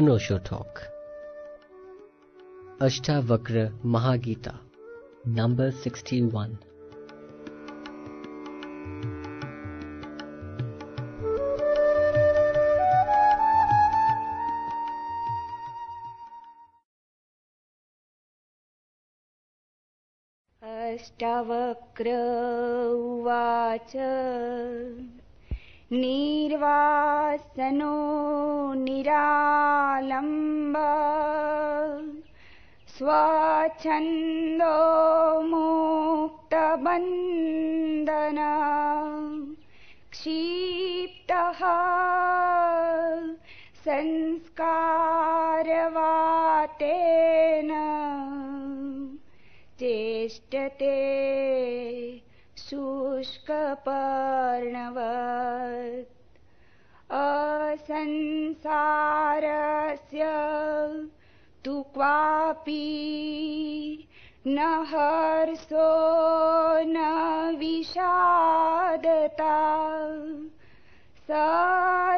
अनोशो talk. Ashtavakra Mahageeta number 61 Ashtavakra उवाच। निर्वासनो निरालम्ब। स्वच्छन्दो मुक्तबन्धन क्षिप्तः। संस्कारवातेन। चेष्टते शुष्कपर्णवत्। असंसारस्य तु क्वापि न हर्षो न विषादता। स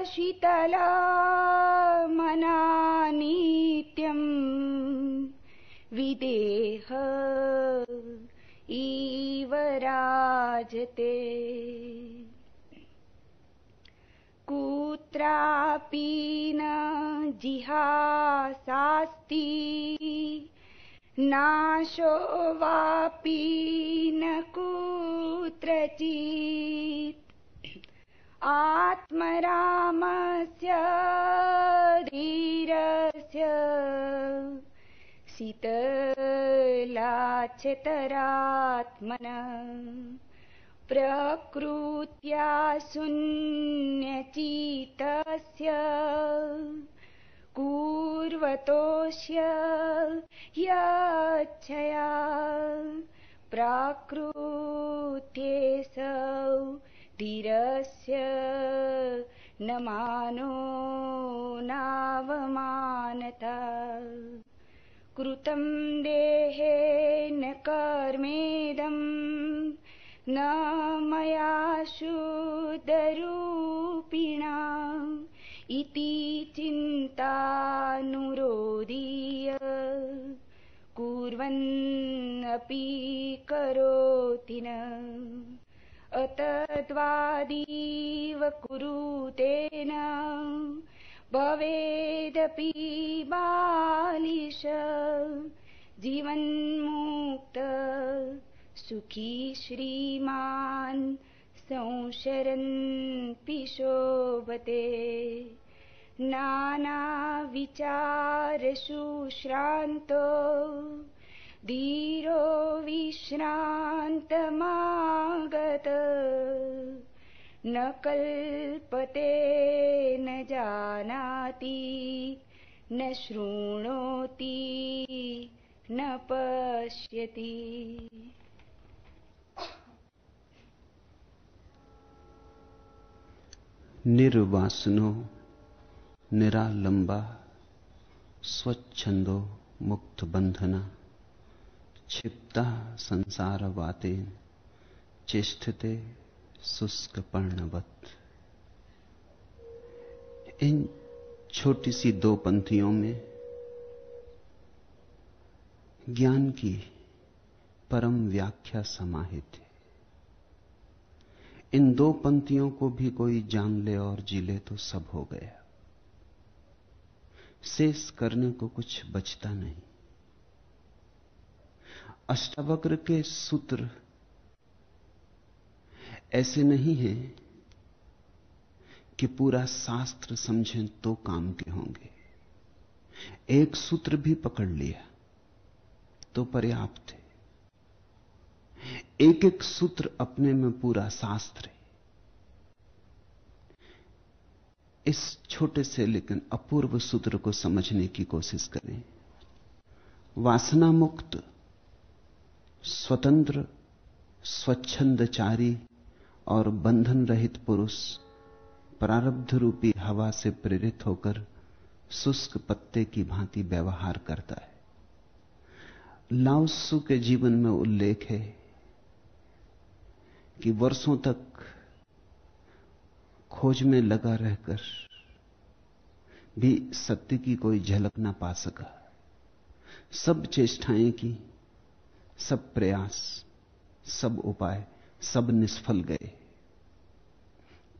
शीतलमनानित्यम् विदेह राजते कुत्रापि न जिहासास्ति नाशो वापि न कुत्रचित्। आत्मरामस्य धीरस्य शीतलाचतरात्मन प्रकृत्या शून्यचितस्य कुर्वतोष्य यच्छया प्राकृत्येसौ धीरस्य न मानो नावमानता। कृतं देहेन कर्मेदम् न मया शुद्धरूपिणा इति चिन्तानुरोधीय। कुर्वन्नपि करोति न। अतद्वादीव कुरुतेन। भवेदपि बालिश। जीवन्मुक्त सुखी श्रीमान् संशरन्पि शोभते नानाविचारशुश्रान्तो धीरो विश्रान्तमागत। न कल्पते न जानाति न शृणोति न पश्यति निर्वासनो, निरालंबा, स्वच्छंदो मुक्त बंधना क्षिप्ता संसार वातेन चेष्टते शुष्क पर्णवत इन छोटी सी दो पंथियों में ज्ञान की परम व्याख्या समाहित इन दो पंक्तियों को भी कोई जान ले और जी ले तो सब हो गया। शेष करने को कुछ बचता नहीं। अष्टावक्र के सूत्र ऐसे नहीं हैं कि पूरा शास्त्र समझें तो काम के होंगे। एक सूत्र भी पकड़ लिया तो पर्याप्त है। एक एक सूत्र अपने में पूरा शास्त्र है। इस छोटे से लेकिन अपूर्व सूत्र को समझने की कोशिश करें। वासना मुक्त स्वतंत्र, स्वच्छंदचारी और बंधन रहित पुरुष प्रारब्ध रूपी हवा से प्रेरित होकर शुष्क पत्ते की भांति व्यवहार करता है। लाउसु के जीवन में उल्लेख है कि वर्षों तक खोज में लगा रहकर भी सत्य की कोई झलक ना पा सका। सब चेष्टाएँ की, सब प्रयास, सब उपाय, सब निष्फल गए।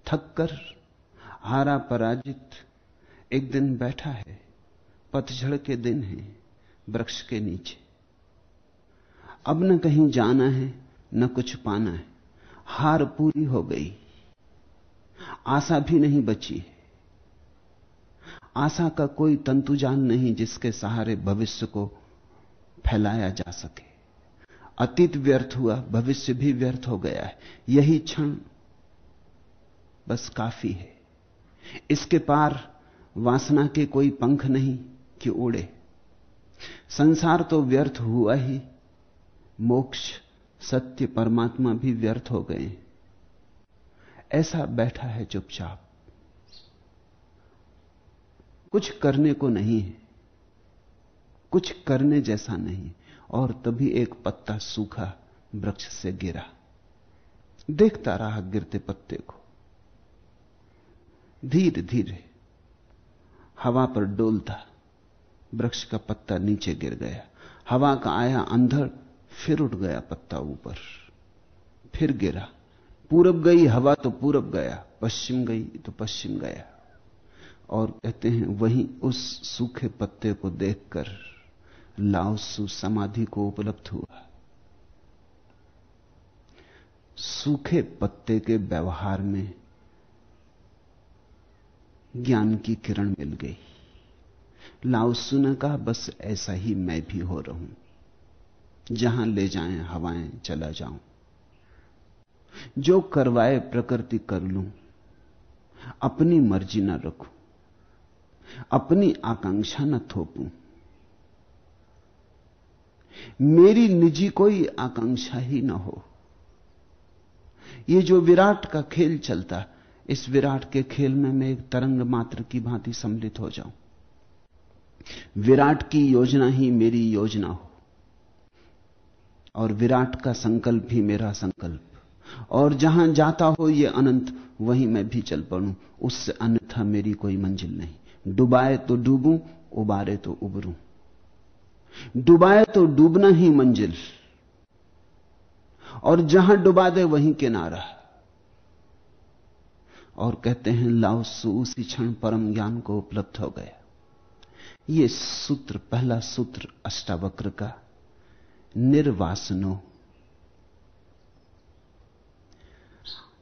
थककर हारा पराजित एक दिन बैठा है, पतझड़ के दिन है, वृक्ष के नीचे। अब न कहीं जाना है, न कुछ पाना है। हार पूरी हो गई। आशा भी नहीं बची। आशा का कोई तंतुजान नहीं जिसके सहारे भविष्य को फैलाया जा सके। अतीत व्यर्थ हुआ, भविष्य भी व्यर्थ हो गया है। यही क्षण बस काफ़ी है। इसके पार वासना के कोई पंख नहीं कि उड़े। संसार तो व्यर्थ हुआ ही, मोक्ष सत्य परमात्मा भी व्यर्थ हो गए। ऐसा बैठा है चुपचाप। कुछ करने को नहीं है। कुछ करने जैसा नहीं। और तभी एक पत्ता सूखा वृक्ष से गिरा। देखता रहा गिरते पत्ते को। धीरे धीरे हवा पर डोलता। वृक्ष का पत्ता नीचे गिर गया। हवा का आया अंधड़ फिर उठ गया पत्ता ऊपर, फिर गिरा। पूरब गई, हवा तो पूरब गया, पश्चिम गई तो पश्चिम गया। और कहते हैं, वहीं उस सूखे पत्ते को देखकर लाओसु समाधि को उपलब्ध हुआ। सूखे पत्ते के व्यवहार में ज्ञान की किरण मिल गई। लाओसु ने कहा बस ऐसा ही मैं भी हो रहूँ। जहाँ ले जाएँ, हवाएँ, चला जाऊँ। जो करवाए प्रकृति कर लूँ। अपनी मर्ज़ी न रखूँ। अपनी आकांक्षा न थोपूं। मेरी निजी कोई आकांक्षा ही ना हो। ये जो विराट का खेल चलता, इस विराट के खेल में मैं एक तरंग मात्र की भांति सम्मिलित हो जाऊँ। विराट की योजना ही मेरी योजना हो। और विराट का संकल्प ही मेरा संकल्प। और जहाँ जाता हो ये अनंत, वहीं मैं भी चल पड़ू। उससे अन्यथा मेरी कोई मंजिल नहीं। डुबाए तो डूबू, उबारे तो उबरू डुबाए तो डूबना ही मंजिल। और जहाँ डुबा दे, वहीं किनारा। और कहते हैं लाओसु उसी क्षण परम ज्ञान को उपलब्ध हो गया। यह सूत्र, पहला सूत्र अष्टावक्र का निर्वासनो।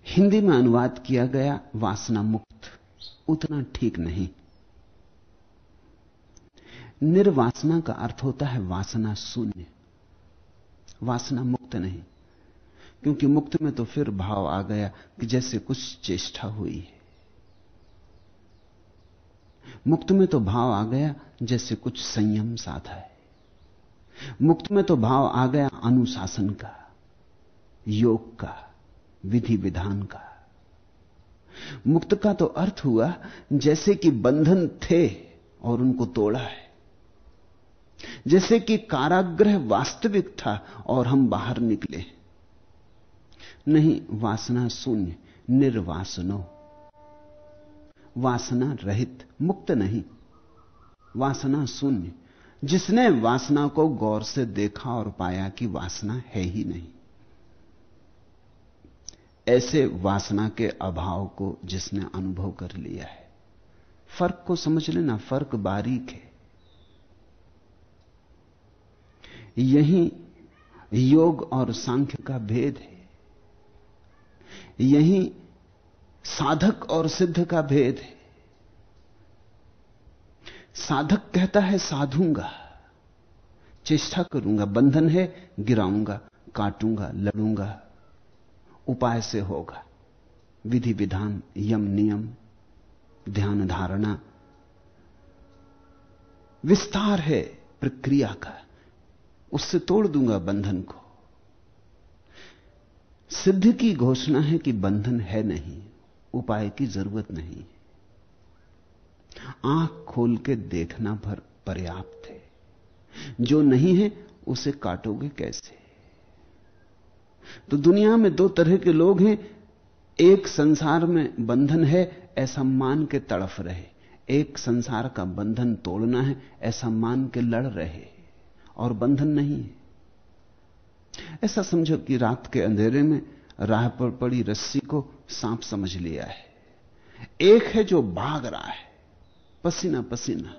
हिंदी में अनुवाद किया गया, वासना मुक्त, उतना ठीक नहीं। निर्वासना का अर्थ होता है वासना शून्य। वासना मुक्त नहीं, क्योंकि मुक्त में तो फिर भाव आ गया कि जैसे कुछ चेष्टा हुई है। मुक्त में तो भाव आ गया जैसे कुछ संयम साधा है। मुक्त में तो भाव आ गया अनुशासन का, योग का, विधि विधान का। मुक्त का तो अर्थ हुआ जैसे कि बंधन थे और उनको तोड़ा है, जैसे कि काराग्रह वास्तविक था और हम बाहर निकले नहीं, वासना शून्य, निर्वासनो। वासना रहित, मुक्त नहीं। वासना शून्य जिसने वासना को गौर से देखा और पाया कि वासना है ही नहीं। ऐसे वासना के अभाव को जिसने अनुभव कर लिया है, फ़र्क को समझ लेना, फ़र्क बारीक है। यही योग और सांख्य का भेद है। यही साधक और सिद्ध का भेद है। साधक कहता है, साधूँगा, चेष्टा करूँगा, बंधन है, गिराऊँगा, काटूँगा, लड़ूँगा, उपाय से होगा। विधि विधान, यम नियम, ध्यान धारणा, विस्तार है प्रक्रिया का। उससे तोड़ दूँगा बंधन को। सिद्ध की घोषणा है कि बंधन है नहीं, उपाय की ज़रूरत नहीं आँख खोल के देखना भर पर्याप्त है। जो नहीं है, उसे काटोगे कैसे? तो दुनिया में दो तरह के लोग हैं। एक संसार में बंधन है, ऐसा मान के तड़फ रहे। एक संसार का बंधन तोड़ना है, ऐसा मान के लड़ रहे। और बंधन नहीं है। ऐसा समझो कि रात के अंधेरे में राह पर पड़ी रस्सी को सांप समझ लिया है। एक है जो भाग रहा है। पसीना पसीना।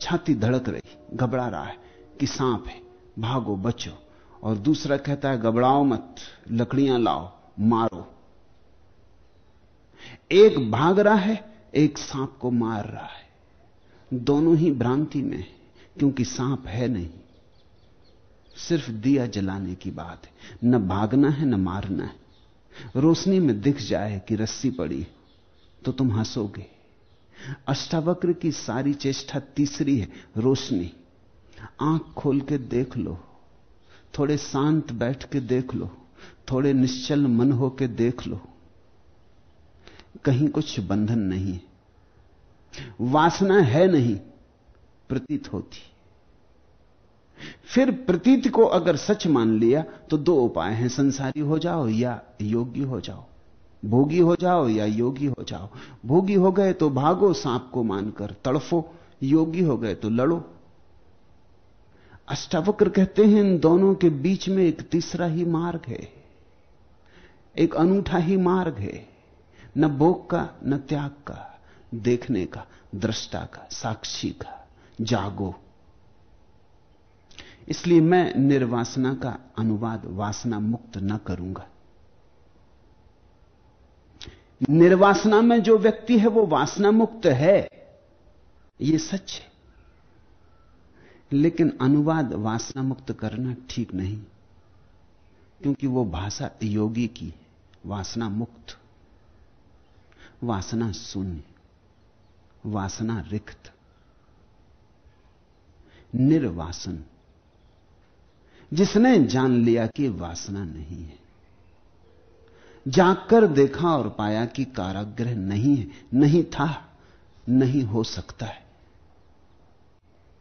छाती धड़क रही, घबरा रहा है कि सांप है। भागो, बचो। और दूसरा कहता है, घबराओ मत, लकड़ियाँ लाओ, मारो। एक भाग रहा है, एक सांप को मार रहा है। दोनों ही भ्रांति में है, क्योंकि सांप है नहीं। सिर्फ़ दिया जलाने की बात है। न भागना है, न मारना है। रोशनी में दिख जाए कि रस्सी पड़ी तो तुम हंसोगे। अष्टावक्र की सारी चेष्टा तीसरी है, रोशनी। आँख खोल के देख लो, थोड़े शांत बैठ के देख लो, थोड़े निश्चल मन हो के देख लो। कहीं कुछ बंधन नहीं है। वासना है नहीं, प्रतीत होती। फिर प्रतीत को अगर सच मान लिया तो दो उपाय हैं, संसारी हो जाओ या योगी हो जाओ। भोगी हो जाओ या योगी हो जाओ। भोगी हो गए तो भागो, सांप को मानकर तड़फो। योगी हो गए तो लड़ो। अष्टावक्र कहते हैं, इन दोनों के बीच में एक तीसरा ही मार्ग है। एक अनूठा ही मार्ग है। न भोग का, न त्याग का, देखने का, दृष्टा का, साक्षी का, जागो। इसलिए मैं निर्वासना का अनुवाद, वासना मुक्त न करूँगा। निर्वासना में जो व्यक्ति है वो वासना मुक्त है। ये सच है। लेकिन अनुवाद वासना मुक्त करना ठीक नहीं, क्योंकि वो भाषा योगी की है। वासना मुक्त, वासना शून्य, वासना रिक्त, निर्वासन। जिसने जान लिया कि वासना नहीं है। जाकर देखा और पाया कि काराग्रह नहीं है, नहीं था, नहीं हो सकता है।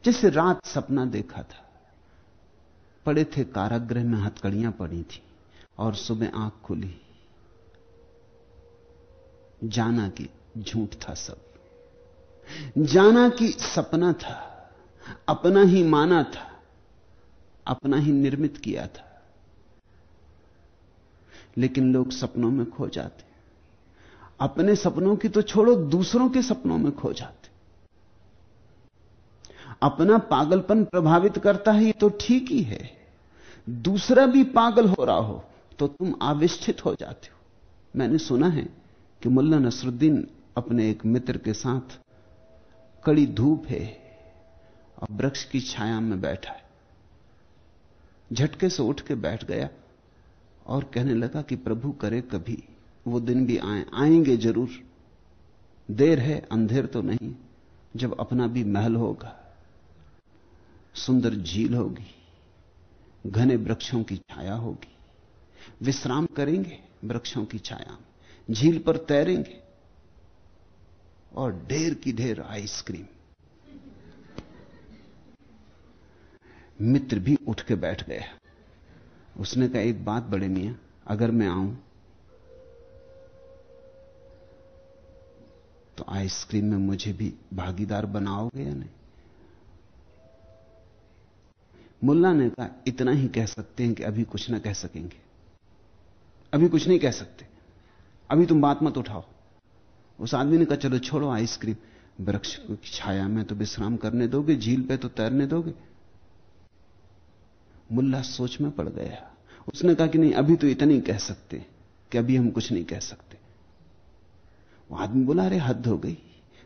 जैसे रात सपना देखा था, पड़े थे काराग्रह में, हथकड़ियाँ पड़ी थी और सुबह आँख खुली। जाना कि झूठ था सब। जाना कि सपना था, अपना ही माना था, अपना ही निर्मित किया था। लेकिन लोग सपनों में खो जाते। अपने सपनों की तो छोड़ो, दूसरों के सपनों में खो जाते। अपना पागलपन प्रभावित करता है, ये तो ठीक ही है। दूसरा भी पागल हो रहा हो तो तुम आविष्ठित हो जाते हो। मैंने सुना है कि मुल्ला नसरुद्दीन अपने एक मित्र के साथ कड़ी धूप है और वृक्ष की छाया में बैठा है। झटके से उठ के बैठ गया। और कहने लगा कि प्रभु करे कभी, वो दिन भी आए, आएँगे ज़रूर। देर है, अंधेर तो नहीं, जब अपना भी महल होगा, सुंदर झील होगी, घने वृक्षों की छाया होगी। विश्राम करेंगे वृक्षों की छाया में, झील पर तैरेंगे और ढेर की ढेर आइसक्रीम। मित्र भी उठ के बैठ गया उसने कहा, एक बात बड़े मियाँ, अगर मैं आऊँ तो आइसक्रीम में मुझे भी भागीदार बनाओगे या नहीं? मुल्ला ने कहा, इतना ही कह सकते हैं कि अभी कुछ ना कह सकेंगे। अभी कुछ नहीं कह सकते। अभी तुम बात मत उठाओ। उस आदमी ने कहा, चलो छोड़ो आइसक्रीम। वृक्ष की छाया में तो विश्राम करने दोगे, झील पे तो तैरने दोगे। मुल्ला सोच में पड़ गया। उसने कहा कि नहीं, अभी तो इतनी कह सकते कि अभी हम कुछ नहीं कह सकते। वो आदमी बोला, अरे, हद हो गई।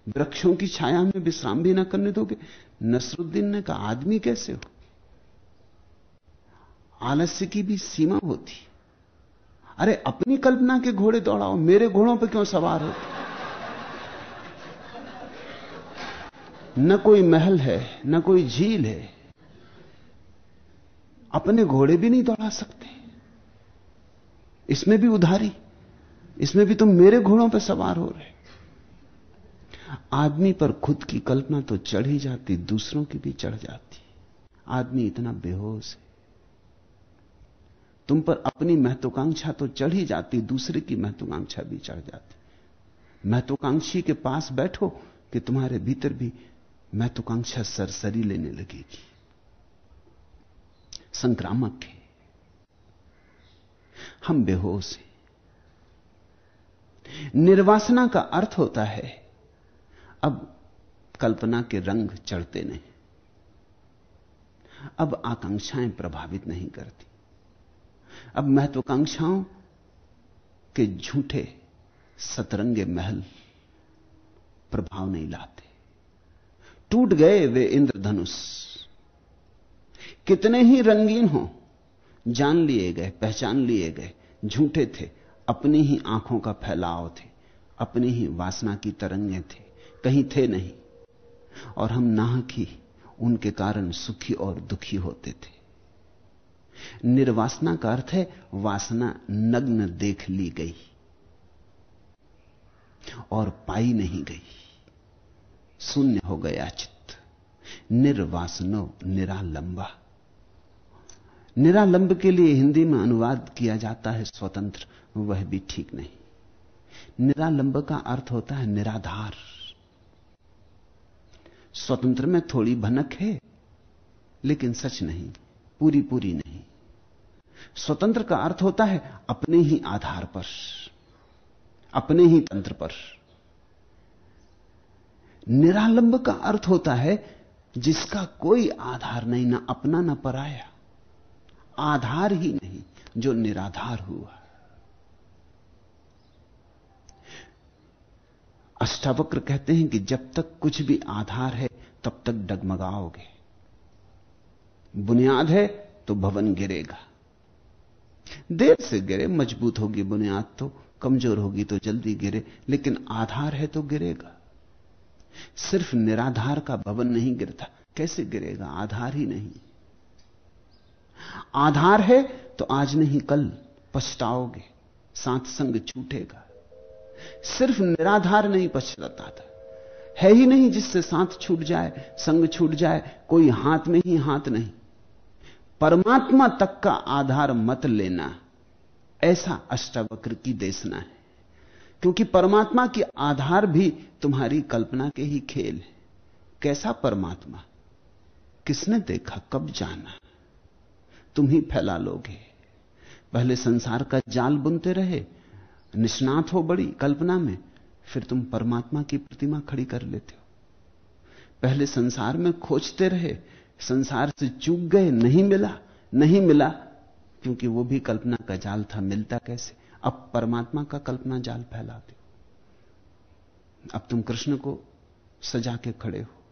वृक्षों की छाया में विश्राम भी ना करने दोगे। नसरुद्दीन ने कहा, आदमी कैसे हो? आलस्य की भी सीमा होती। अरे, अपनी कल्पना के घोड़े दौड़ाओ, मेरे घोड़ों पर क्यों सवार हो? न कोई महल है, न कोई झील है अपने घोड़े भी नहीं दौड़ा सकते। इसमें भी उधारी, इसमें भी तुम मेरे घोड़ों पर सवार हो रहे। आदमी पर खुद की कल्पना तो चढ़ ही जाती, दूसरों की भी चढ़ जाती। आदमी इतना बेहोश है। तुम पर अपनी महत्वाकांक्षा तो चढ़ ही जाती, दूसरे की महत्वाकांक्षा भी चढ़ जाती। महत्वाकांक्षी के पास बैठो कि तुम्हारे भीतर भी महत्वाकांक्षा सरसरी लेने लगेगी। संक्रामक है। हम बेहोश हैं। निर्वासना का अर्थ होता है, अब कल्पना के रंग चढ़ते नहीं। अब आकांक्षाएँ प्रभावित नहीं करती। अब महत्वाकांक्षाओं के झूठे सतरंगे महल प्रभाव नहीं लाते। टूट गए वे इंद्रधनुष। कितने ही रंगीन हो, जान लिए गए, पहचान लिए गए, झूठे थे, अपनी ही आँखों का फैलाव थे, अपनी ही वासना की तरंगे थे, कहीं थे नहीं। और हम नाहक ही उनके कारण सुखी और दुखी होते थे। निर्वासना का अर्थ है, वासना नग्न देख ली गई और पाई नहीं गई। शून्य हो गया चित्त, निर्वासनो निरालंबा। निरालंब के लिए हिंदी में अनुवाद किया जाता है स्वतंत्र, वह भी ठीक नहीं। निरालंब का अर्थ होता है निराधार। स्वतंत्र में थोड़ी भनक है, लेकिन सच नहीं पूरी पूरी नहीं। स्वतंत्र का अर्थ होता है अपने ही आधार पर, अपने ही तंत्र पर। निरालंब का अर्थ होता है जिसका कोई आधार नहीं, ना अपना, ना पराया। आधार ही नहीं, जो निराधार हुआ। अष्टावक्र कहते हैं कि जब तक कुछ भी आधार है, तब तक डगमगाओगे। बुनियाद है तो भवन गिरेगा। देर से गिरे, मज़बूत होगी बुनियाद तो कमज़ोर होगी तो जल्दी गिरे, लेकिन आधार है तो गिरेगा। सिर्फ़ निराधार का भवन नहीं गिरता, कैसे गिरेगा? आधार ही नहीं। आधार है तो आज नहीं, कल पछताओगे, साथ संग छूटेगा। सिर्फ़ निराधार नहीं पछताता था। है ही नहीं जिससे साथ छूट जाए, संग छूट जाए, कोई हाथ में ही हाथ नहीं। परमात्मा तक का आधार मत लेना, ऐसा अष्टावक्र की देशना है। क्योंकि परमात्मा की आधार भी तुम्हारी कल्पना के ही खेल है। कैसा परमात्मा? किसने देखा, कब जाना? तुम ही फैला लोगे। पहले संसार का जाल बुनते रहे, निष्णात हो बड़ी कल्पना में, फिर तुम परमात्मा की प्रतिमा खड़ी कर लेते हो। पहले संसार में खोजते रहे, संसार से चूक गए, नहीं मिला नहीं मिला, क्योंकि वो भी कल्पना का जाल था, मिलता कैसे? अब परमात्मा का कल्पना जाल फैलाते हो। अब तुम कृष्ण को सजा के खड़े हो।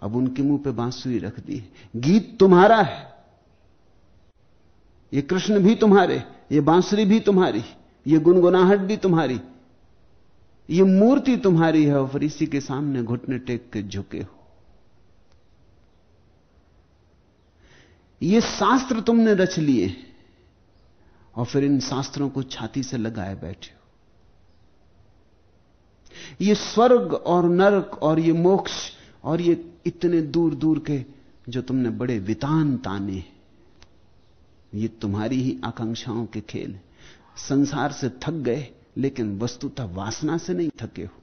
अब उनके मुँह पे बांसुरी रख दी गीत तुम्हारा है। ये कृष्ण भी तुम्हारे, ये बांसुरी भी तुम्हारी, ये गुनगुनाहट भी तुम्हारी, ये मूर्ति तुम्हारी है और इसी के सामने घुटने टेक के झुके हो। ये शास्त्र तुमने रच लिए और फिर इन शास्त्रों को छाती से लगाए बैठे हो। ये स्वर्ग और नरक और ये मोक्ष और ये इतने दूर दूर के जो तुमने बड़े वितान ताने ये तुम्हारी ही आकांक्षाओं के खेल संसार से थक गए, लेकिन वस्तुतः वासना से नहीं थके हो।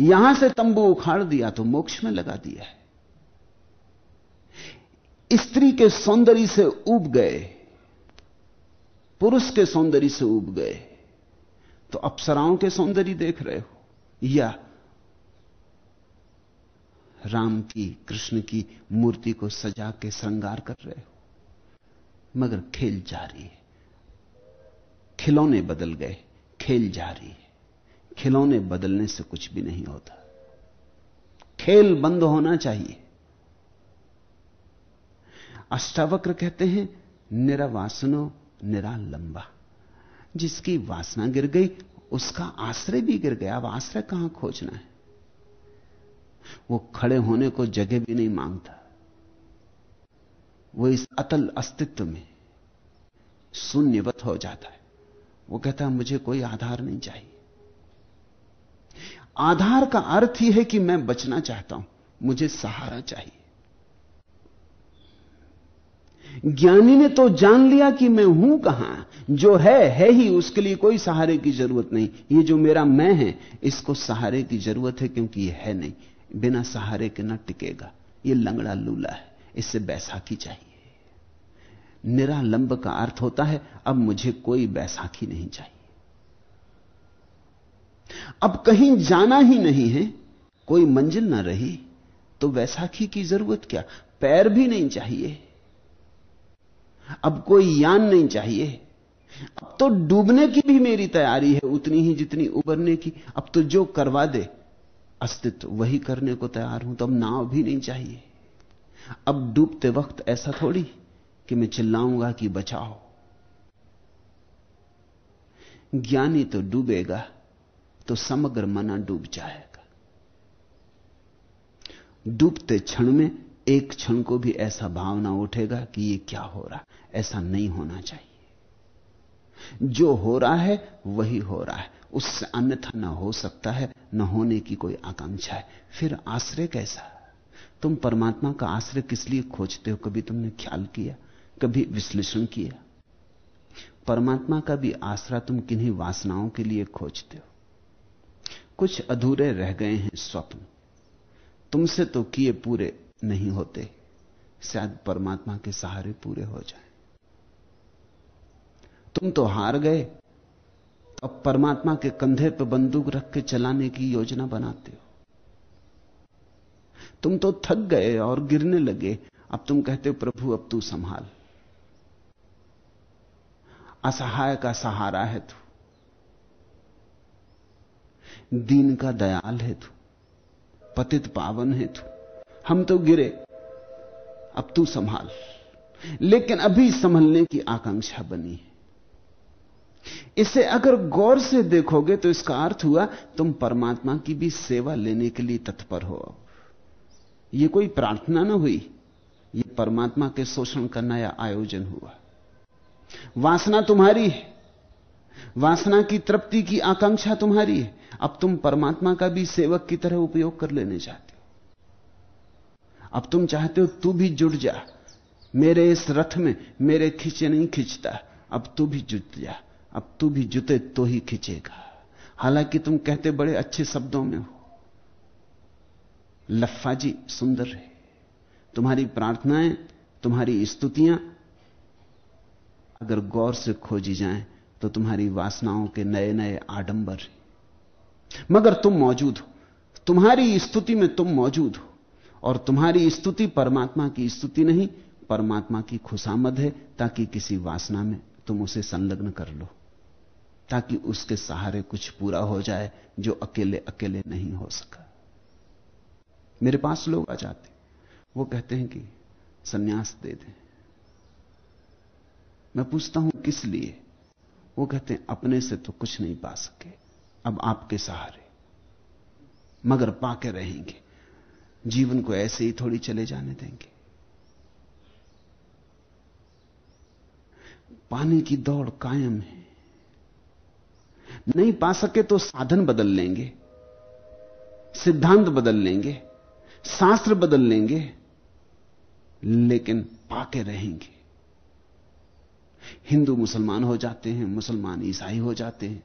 यहाँ से तंबू उखाड़ दिया तो मोक्ष में लगा दिया है। स्त्री के सौंदर्य से उब गए, पुरुष के सौंदर्य से उब गए तो अप्सराओं के सौंदर्य देख रहे हो, या राम की, कृष्ण की मूर्ति को सजा के श्रृंगार कर रहे हो। मगर खेल जारी है। खिलौने बदल गए, खेल जारी है। खिलौने बदलने से कुछ भी नहीं होता। खेल बंद होना चाहिए। अष्टावक्र कहते हैं, निरावासनो निरालंबा। जिसकी वासना गिर गई, उसका आश्रय भी गिर गया। अब आश्रय कहाँ खोजना है? वो खड़े होने को जगह भी नहीं माँगता। वो इस अतल अस्तित्व में शून्यवत हो जाता है। वो कहता है, मुझे कोई आधार नहीं चाहिए। आधार का अर्थ ही है कि मैं बचना चाहता हूँ। मुझे सहारा चाहिए। ज्ञानी ने तो जान लिया कि मैं हूँ कहाँ। जो है है ही, उसके लिए कोई सहारे की ज़रूरत नहीं। ये जो मेरा मैं है, इसको सहारे की ज़रूरत है क्योंकि ये है नहीं। बिना सहारे के न टिकेगा। ये लंगड़ा लूला है। इससे बैसाखी चाहिए। निरालंब का अर्थ होता है, अब मुझे कोई बैसाखी नहीं चाहिए। अब कहीं जाना ही नहीं है, कोई मंजिल ना रही तो वैसाखी की ज़रूरत क्या? पैर भी नहीं चाहिए। अब कोई यान नहीं चाहिए। अब तो डूबने की भी मेरी तैयारी है, उतनी ही जितनी उबरने की। अब तो जो करवा दे, अस्तित्व वही करने को तैयार हूँ तो अब नाव भी नहीं चाहिए। अब डूबते वक्त ऐसा थोड़ी कि मैं चिल्लाऊँगा कि बचाओ। ज्ञानी तो डूबेगा तो समग्र मना डूब जाएगा। डूबते क्षण में एक क्षण को भी ऐसा भावना उठेगा कि ये क्या हो रहा, ऐसा नहीं होना चाहिए। जो हो रहा है, वही हो रहा है। उससे अन्यथा न हो सकता है, न होने की कोई आकांक्षा है। फिर आश्रय कैसा? तुम परमात्मा का आश्रय किस लिए खोजते हो? कभी तुमने ख्याल किया? कभी विश्लेषण किया? परमात्मा का भी आसरा तुम किन्हीं वासनाओं के लिए खोजते हो? कुछ अधूरे रह गए हैं स्वप्न। तुमसे तो किए पूरे नहीं होते। शायद परमात्मा के सहारे पूरे हो जाए। तुम तो हार गए। अब परमात्मा के कंधे पर बंदूक रख के चलाने की योजना बनाते हो। तुम तो थक गए और गिरने लगे। अब तुम कहते हो, प्रभु, अब तू संभाल। असहाय का सहारा है तू। दीन का दयाल है तू। पतित पावन है तू। हम तो गिरे। अब तू संभाल। लेकिन अभी संभलने की आकांक्षा बनी है। इसे अगर गौर से देखोगे तो इसका अर्थ हुआ, तुम परमात्मा की भी सेवा लेने के लिए तत्पर हो। अब यह कोई प्रार्थना ना हुई। यह परमात्मा के शोषण का नया आयोजन हुआ। वासना तुम्हारी है। वासना की तृप्ति की आकांक्षा तुम्हारी है। अब तुम परमात्मा का भी सेवक की तरह उपयोग कर लेने चाहते हो। अब तुम चाहते हो तू भी जुड़ जा। मेरे इस रथ में मेरे खींचे नहीं खींचता। अब तू भी जुट जा। अब तू भी जुते तो ही खींचेगा। हालाँकि तुम कहते बड़े अच्छे शब्दों में हो। लफ्फा जी सुंदर है। तुम्हारी प्रार्थनाएँ, तुम्हारी स्तुतियाँ, अगर गौर से खोजी जाएँ तो तुम्हारी वासनाओं के नए नए आडंबर मगर तुम मौजूद हो। तुम्हारी स्तुति में तुम मौजूद हो। और तुम्हारी स्तुति परमात्मा की स्तुति नहीं, परमात्मा की खुशामद है, ताकि किसी वासना में तुम उसे संलग्न कर लो। ताकि उसके सहारे कुछ पूरा हो जाए, जो अकेले अकेले नहीं हो सका। मेरे पास लोग आ जाते। वो कहते हैं कि, सन्यास दे दें। मैं पूछता हूँ, किस लिए? वो कहते हैं, अपने से तो कुछ नहीं पा सके। अब आपके सहारे। मगर पाके रहेंगे। जीवन को ऐसे ही थोड़ी चले जाने देंगे। पाने की दौड़ कायम है। नहीं पा सके तो साधन बदल लेंगे। सिद्धांत बदल लेंगे। शास्त्र बदल लेंगे, लेकिन पाके रहेंगे। हिंदू मुसलमान हो जाते हैं, मुसलमान ईसाई हो जाते हैं,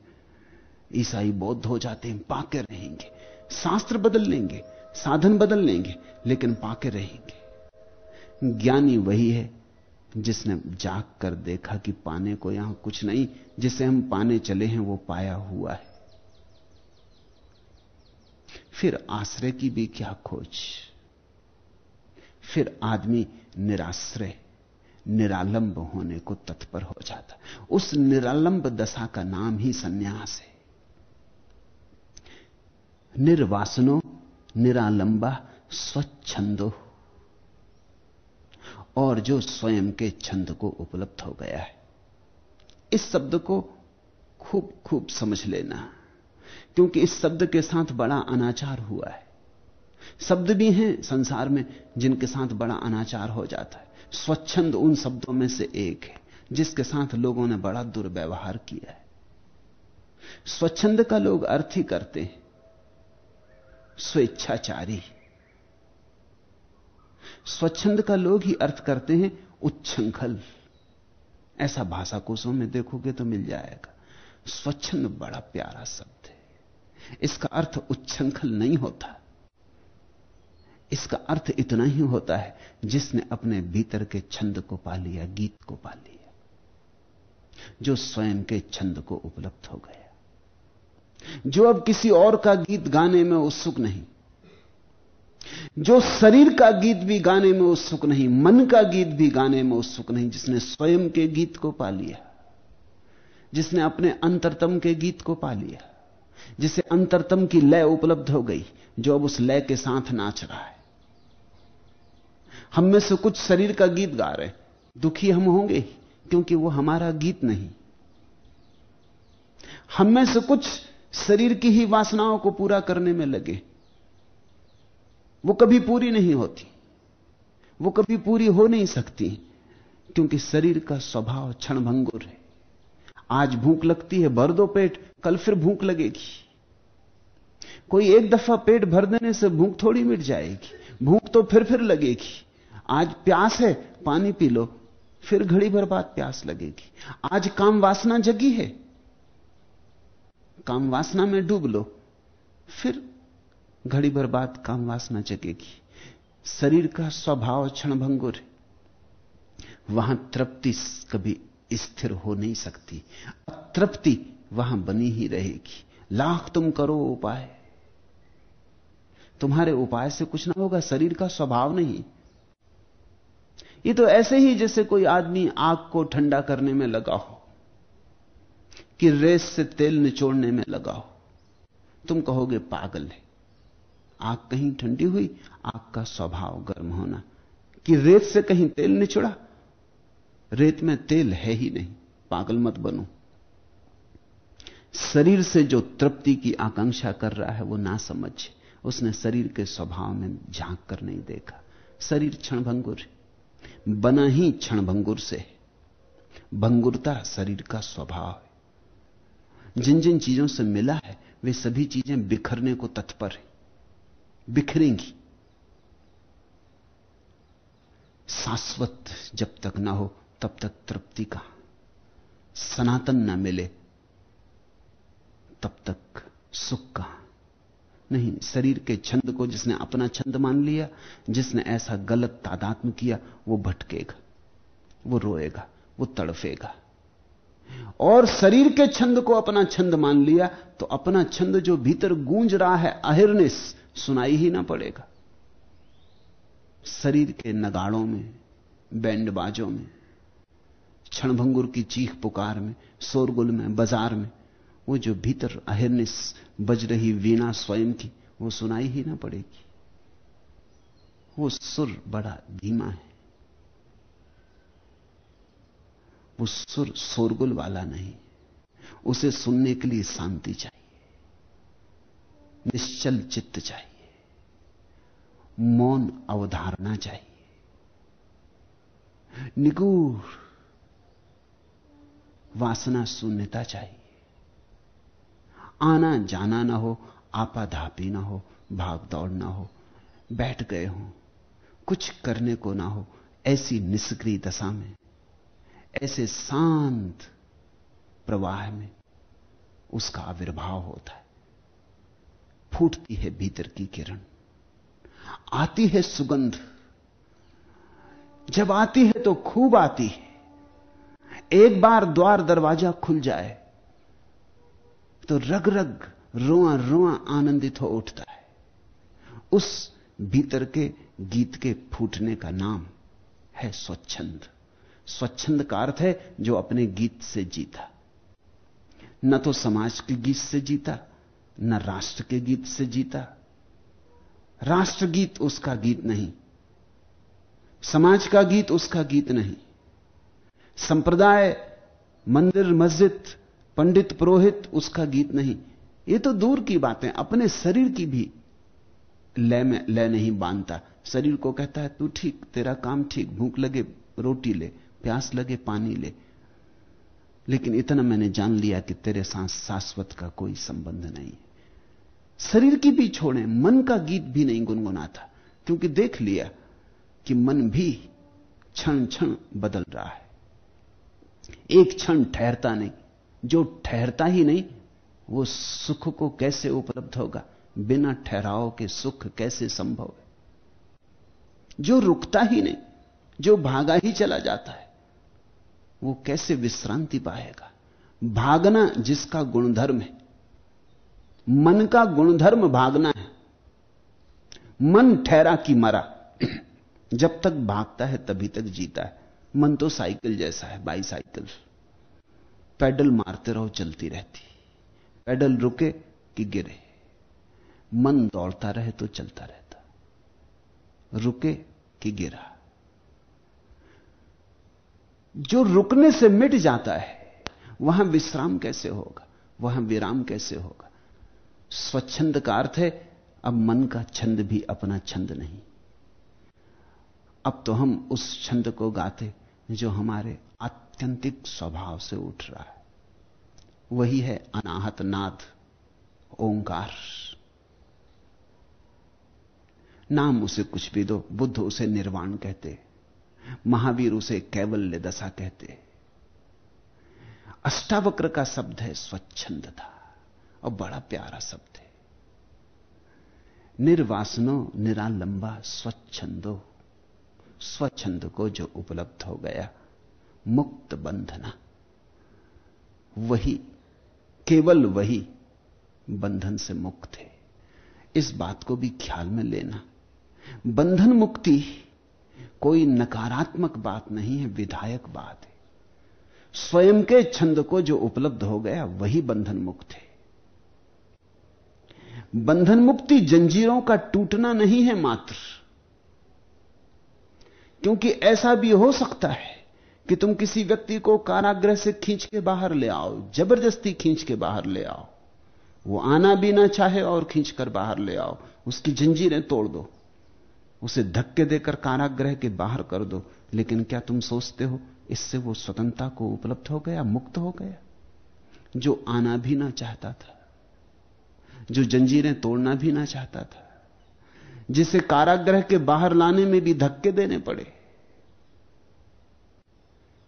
ईसाई बौद्ध हो जाते हैं, पाके रहेंगे। शास्त्र बदल लेंगे, साधन बदल लेंगे, लेकिन पाके रहेंगे। ज्ञानी वही है जिसने जाग कर देखा कि पाने को यहाँ कुछ नहीं, जिसे हम पाने चले हैं, वो पाया हुआ है। फिर आश्रय की भी क्या खोज? फिर आदमी निराश्रय, निरालंब होने को तत्पर हो जाता। उस निरालंब दशा का नाम ही सन्यास है। निर्वासनो, निरालंबा, स्वच्छंदो। और जो स्वयं के छंद को उपलब्ध हो गया है, इस शब्द को खूब खूब समझ लेना। क्योंकि इस शब्द के साथ बड़ा अनाचार हुआ है। शब्द भी हैं संसार में जिनके साथ बड़ा अनाचार हो जाता है। स्वच्छंद उन शब्दों में से एक है, जिसके साथ लोगों ने बड़ा दुर्व्यवहार किया है। स्वच्छंद का लोग अर्थ ही करते हैं। स्वेच्छाचारी। स्वच्छंद का लोग ही अर्थ करते हैं उच्छृंखल। ऐसा भाषा कोशों में देखोगे तो मिल जाएगा। स्वच्छंद बड़ा प्यारा शब्द। इसका अर्थ उच्छृंखल नहीं होता। इसका अर्थ इतना ही होता है, जिसने अपने भीतर के छंद को पा लिया, गीत को पा लिया, जो स्वयं के छंद को उपलब्ध हो गया। जो अब किसी और का गीत गाने में उत्सुक नहीं, जो शरीर का गीत भी गाने में उत्सुक नहीं, मन का गीत भी गाने में उत्सुक नहीं, जिसने स्वयं के गीत को पा लिया, जिसने अपने अंतरतम के गीत को पा लिया जिसे अंतरतम की लय उपलब्ध हो गई, जो अब उस लय के साथ नाच रहा है। हम में से कुछ शरीर का गीत गा रहे दुखी हम होंगे क्योंकि वो हमारा गीत नहीं। हम में से कुछ शरीर की ही वासनाओं को पूरा करने में लगे। वो कभी पूरी नहीं होती, वो कभी पूरी हो नहीं सकती, क्योंकि शरीर का स्वभाव क्षणभंगुर है। आज भूख लगती है, भर दो पेट, कल फिर भूख लगेगी। कोई एक दफ़ा पेट भर देने से भूख थोड़ी मिट जाएगी, भूख तो फिर फिर लगेगी। आज प्यास है, पानी पी लो, फिर घड़ी भर बाद प्यास लगेगी। आज काम वासना जगी है, काम वासना में डूब लो, फिर घड़ी भर बाद काम वासना जगेगी। शरीर का स्वभाव क्षणभंगुर वहाँ तृप्ति कभी स्थिर हो नहीं सकती। अतृप्ति वहाँ बनी ही रहेगी। लाख तुम करो उपाय। तुम्हारे उपाय से कुछ ना होगा, शरीर का स्वभाव नहीं। ये तो ऐसे ही जैसे कोई आदमी आग को ठंडा करने में लगा हो, कि रेस से तेल निचोड़ने में लगा हो। तुम कहोगे, पागल है। आग कहीं ठंडी हुई, आग का स्वभाव गर्म होना। कि रेत से कहीं तेल निचोड़ा रेत में तेल है ही नहीं। पागल मत बनो। शरीर से जो तृप्ति की आकांक्षा कर रहा है, वो ना समझ। उसने शरीर के स्वभाव में झाँक कर नहीं देखा। शरीर क्षणभंगुर बना ही क्षणभंगुर से भंगुरता शरीर का स्वभाव है। जिन जिन चीज़ों से मिला है, वे सभी चीज़ें बिखरने को तत्पर है। बिखरेंगी। शाश्वत जब तक ना हो तब तक तृप्ति का सनातन न मिले, तब तक सुख का नहीं, शरीर के छंद को जिसने अपना छंद मान लिया, जिसने ऐसा गलत तादात्म किया, वो भटकेगा, वो रोएगा, वो तड़फेगा। और शरीर के छंद को अपना छंद मान लिया तो अपना छंद जो भीतर गूंज रहा है, अहिर्निस, सुनाई ही ना पड़ेगा। शरीर के नगाड़ों में बैंड बाजों में क्षणभंगुर की चीख पुकार में, शोरगुल में, बाज़ार में, वो जो भीतर अहिर्निस बज रही वीणा स्वयं की, वो सुनाई ही ना पड़ेगी। वो सुर बड़ा धीमा है। वो सुर शोरगुल वाला नहीं, उसे सुनने के लिए शांति चाहिए, निश्चल चित्त चाहिए, मौन अवधारणा चाहिए। निगूढ़ वासना शून्यता चाहिए। आना जाना ना हो, आपाधापी ना हो भाग दौड़ ना हो, बैठ गए हो, कुछ करने को ना हो, ऐसी निष्क्रिय दशा में, ऐसे शांत प्रवाह में उसका आविर्भाव होता है। फूटती है भीतर की किरण, आती है सुगंध। जब आती है तो खूब आती है। एक बार द्वार दरवाज़ा खुल जाए तो रग रग, रोआ रोआ आनंदित हो उठता है। उस भीतर के गीत के फूटने का नाम है स्वच्छंद। स्वच्छंद का अर्थ है जो अपने गीत से जीता। न तो समाज के गीत से जीता, न राष्ट्र के गीत से जीता। राष्ट्र गीत उसका गीत नहीं, समाज का गीत उसका गीत नहीं। संप्रदाय, मंदिर, मस्जिद, पंडित, पुरोहित, उसका गीत नहीं। ये तो दूर की बातें, अपने शरीर की भी लय में, लय नहीं बांधता। शरीर को कहता है, तू ठीक, तेरा काम ठीक, भूख लगे, रोटी ले, प्यास लगे, पानी ले। लेकिन इतना मैंने जान लिया कि तेरे साथ शाश्वत का कोई संबंध नहीं। शरीर की भी छोड़े, मन का गीत भी नहीं गुनगुनाता। क्योंकि देख लिया कि मन भी क्षण क्षण बदल रहा है। एक क्षण ठहरता नहीं। जो ठहरता ही नहीं, वो सुख को कैसे उपलब्ध होगा? बिना ठहराव के सुख कैसे संभव है? जो रुकता ही नहीं, जो भागा ही चला जाता है, वो कैसे विश्रांति पाएगा? भागना जिसका गुणधर्म है, मन का गुणधर्म भागना है। मन ठहरा कि मरा, जब तक भागता है तभी तक जीता है। मन तो साइकिल जैसा है बाई साइकिल पैडल मारते रहो, चलती रहती। पैडल रुके कि गिरे। मन दौड़ता रहे तो चलता रहता। रुके कि गिरा। जो रुकने से मिट जाता है, वहाँ विश्राम कैसे होगा? वहाँ विराम कैसे होगा? स्वच्छंद का अर्थ है, अब मन का छंद भी अपना छंद नहीं। अब तो हम उस छंद को गाते जो हमारे आत्यंतिक स्वभाव से उठ रहा है। वही है अनाहत नाद ओंकार। नाम उसे कुछ भी दो, बुद्ध उसे निर्वाण कहते, महावीर उसे कैवल्य दशा कहते। अष्टावक्र का शब्द है स्वच्छंदता, और बड़ा प्यारा शब्द है। निर्वासनो निरालंबा स्वच्छंदो। स्वच्छंद को जो उपलब्ध हो गया, मुक्त बंधना, वही, केवल वही बंधन से मुक्त है। इस बात को भी ख्याल में लेना। बंधन मुक्ति कोई नकारात्मक बात नहीं है, विधायक बात है। स्वयं के छंद को जो उपलब्ध हो गया, वही बंधन मुक्त है। बंधन मुक्ति जंजीरों का टूटना नहीं है मात्र। क्योंकि ऐसा भी हो सकता है कि तुम किसी व्यक्ति को कारागृह से खींच के बाहर ले आओ, ज़बरदस्ती खींच के बाहर ले आओ। वो आना भी ना चाहे और खींचकर बाहर ले आओ। उसकी जंजीरें तोड़ दो। उसे धक्के देकर कारागृह के बाहर कर दो। लेकिन क्या तुम सोचते हो, इससे वो स्वतंत्रता को उपलब्ध हो गया, मुक्त हो गया? जो आना भी ना चाहता था, जो जंजीरें तोड़ना भी ना चाहता था, जिसे कारागृह के बाहर लाने में भी धक्के देने पड़े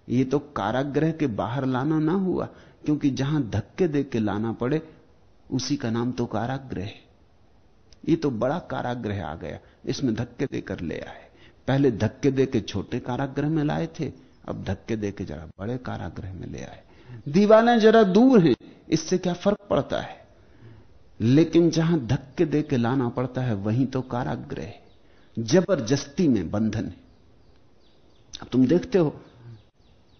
ये तो कारागृह के बाहर लाना ना हुआ, क्योंकि जहाँ धक्के दे के लाना पड़े, उसी का नाम तो कारागृह है। ये तो बड़ा कारागृह आ गया, इसमें धक्के देकर ले आए। पहले धक्के दे के छोटे कारागृह में लाए थे, अब धक्के दे के जरा बड़े कारागृह में ले आए। दीवाने जरा दूर हैं, इससे क्या फ़र्क पड़ता है? लेकिन जहाँ धक्के दे के लाना पड़ता है, वहीं तो कारागृह ज़बरदस्ती में बंधन है। अब तुम देखते हो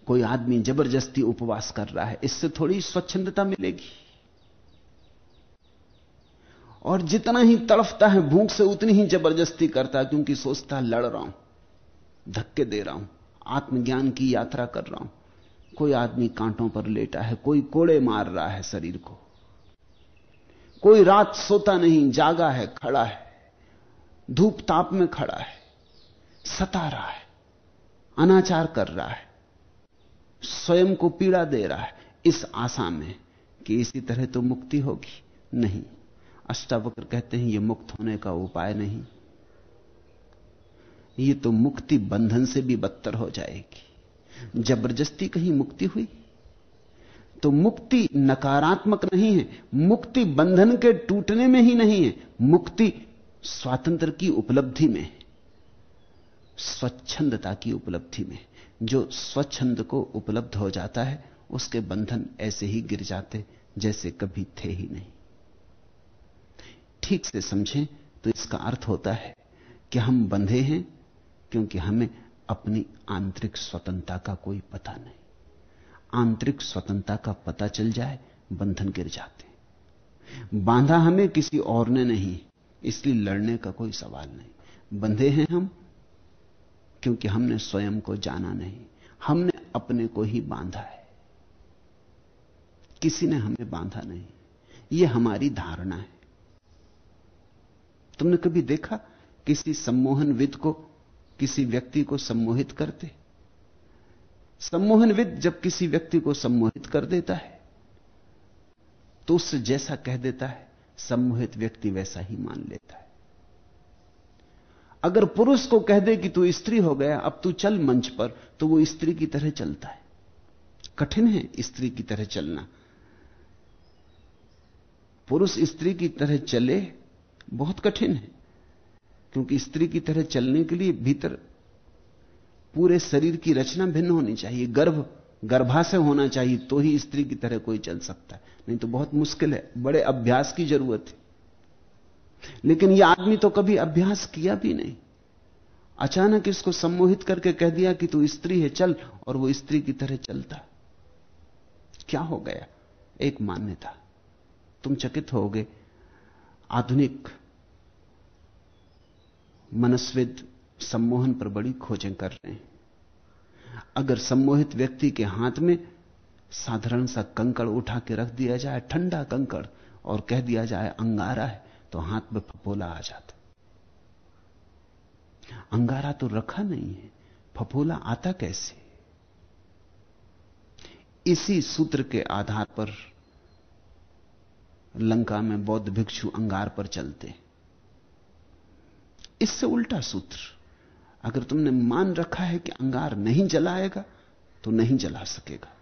कोई आदमी ज़बरदस्ती उपवास कर रहा है, इससे थोड़ी स्वच्छंदता मिलेगी। और जितना ही तड़फता है, भूख से उतनी ही ज़बरदस्ती करता है, क्योंकि सोचता लड़ रहा हूँ, धक्के दे रहा हूँ, आत्मज्ञान की यात्रा कर रहा हूँ। कोई आदमी कांटों पर लेटा है, कोई कोड़े मार रहा है शरीर को। कोई रात सोता नहीं, जागा है, खड़ा है, धूप ताप में खड़ा है, सता रहा है, अनाचार कर रहा है। स्वयं को पीड़ा दे रहा है। इस आशा में कि इसी तरह तो मुक्ति होगी। नहीं। अष्टावक्र कहते हैं यह मुक्त होने का उपाय नहीं। ये तो मुक्ति बंधन से भी बदतर हो जाएगी। ज़बरदस्ती कहीं मुक्ति हुई? तो मुक्ति नकारात्मक नहीं है। मुक्ति बंधन के टूटने में ही नहीं है। मुक्ति स्वातंत्र की उपलब्धि में स्वच्छंदता की उपलब्धि में जो स्वच्छंद को उपलब्ध हो जाता है, उसके बंधन ऐसे ही गिर जाते जैसे कभी थे ही नहीं। ठीक से समझें तो इसका अर्थ होता है कि हम बंधे हैं क्योंकि हमें अपनी आंतरिक स्वतंत्रता का कोई पता नहीं। आंतरिक स्वतंत्रता का पता चल जाए, बंधन गिर जाते। बांधा हमें किसी और ने नहीं, इसलिए लड़ने का कोई सवाल नहीं। बंधे हैं हम क्योंकि हमने स्वयं को जाना नहीं। हमने अपने को ही बांधा है। किसी ने हमें बांधा नहीं। यह हमारी धारणा है। तुमने कभी देखा किसी सम्मोहनविद को, किसी व्यक्ति को सम्मोहित करते? सम्मोहनविद जब किसी व्यक्ति को सम्मोहित कर देता है तो उससे जैसा कह देता है, सम्मोहित व्यक्ति वैसा ही मान लेता है। अगर पुरुष को कह दे कि तू स्त्री हो गया, अब तू चल मंच पर तो वो स्त्री की तरह चलता है। कठिन है स्त्री की तरह चलना। पुरुष स्त्री की तरह चले बहुत कठिन है, क्योंकि स्त्री की तरह चलने के लिए भीतर पूरे शरीर की रचना भिन्न होनी चाहिए। गर्भ गर्भाशय होना चाहिए तो ही स्त्री की तरह कोई चल सकता है। नहीं तो बहुत मुश्किल है, बड़े अभ्यास की ज़रूरत है। लेकिन यह आदमी तो कभी अभ्यास किया भी नहीं। अचानक इसको सम्मोहित करके कह दिया कि तू स्त्री है, चल, और वो स्त्री की तरह चलता। क्या हो गया? एक मान्यता। तुम चकित होगे। आधुनिक मनस्विद सम्मोहन पर बड़ी खोजें कर रहे हैं। अगर सम्मोहित व्यक्ति के हाथ में साधारण सा कंकड़ उठा के रख दिया जाए, ठंडा कंकड़, और कह दिया जाए अंगारा है तो हाथ में फपोला आ जाता। अंगारा तो रखा नहीं है फपोला आता कैसे? इसी सूत्र के आधार पर लंका में बौद्ध भिक्षु अंगार पर चलते। इससे उल्टा सूत्र, अगर तुमने मान रखा है कि अंगार नहीं जलाएगा तो नहीं जला सकेगा।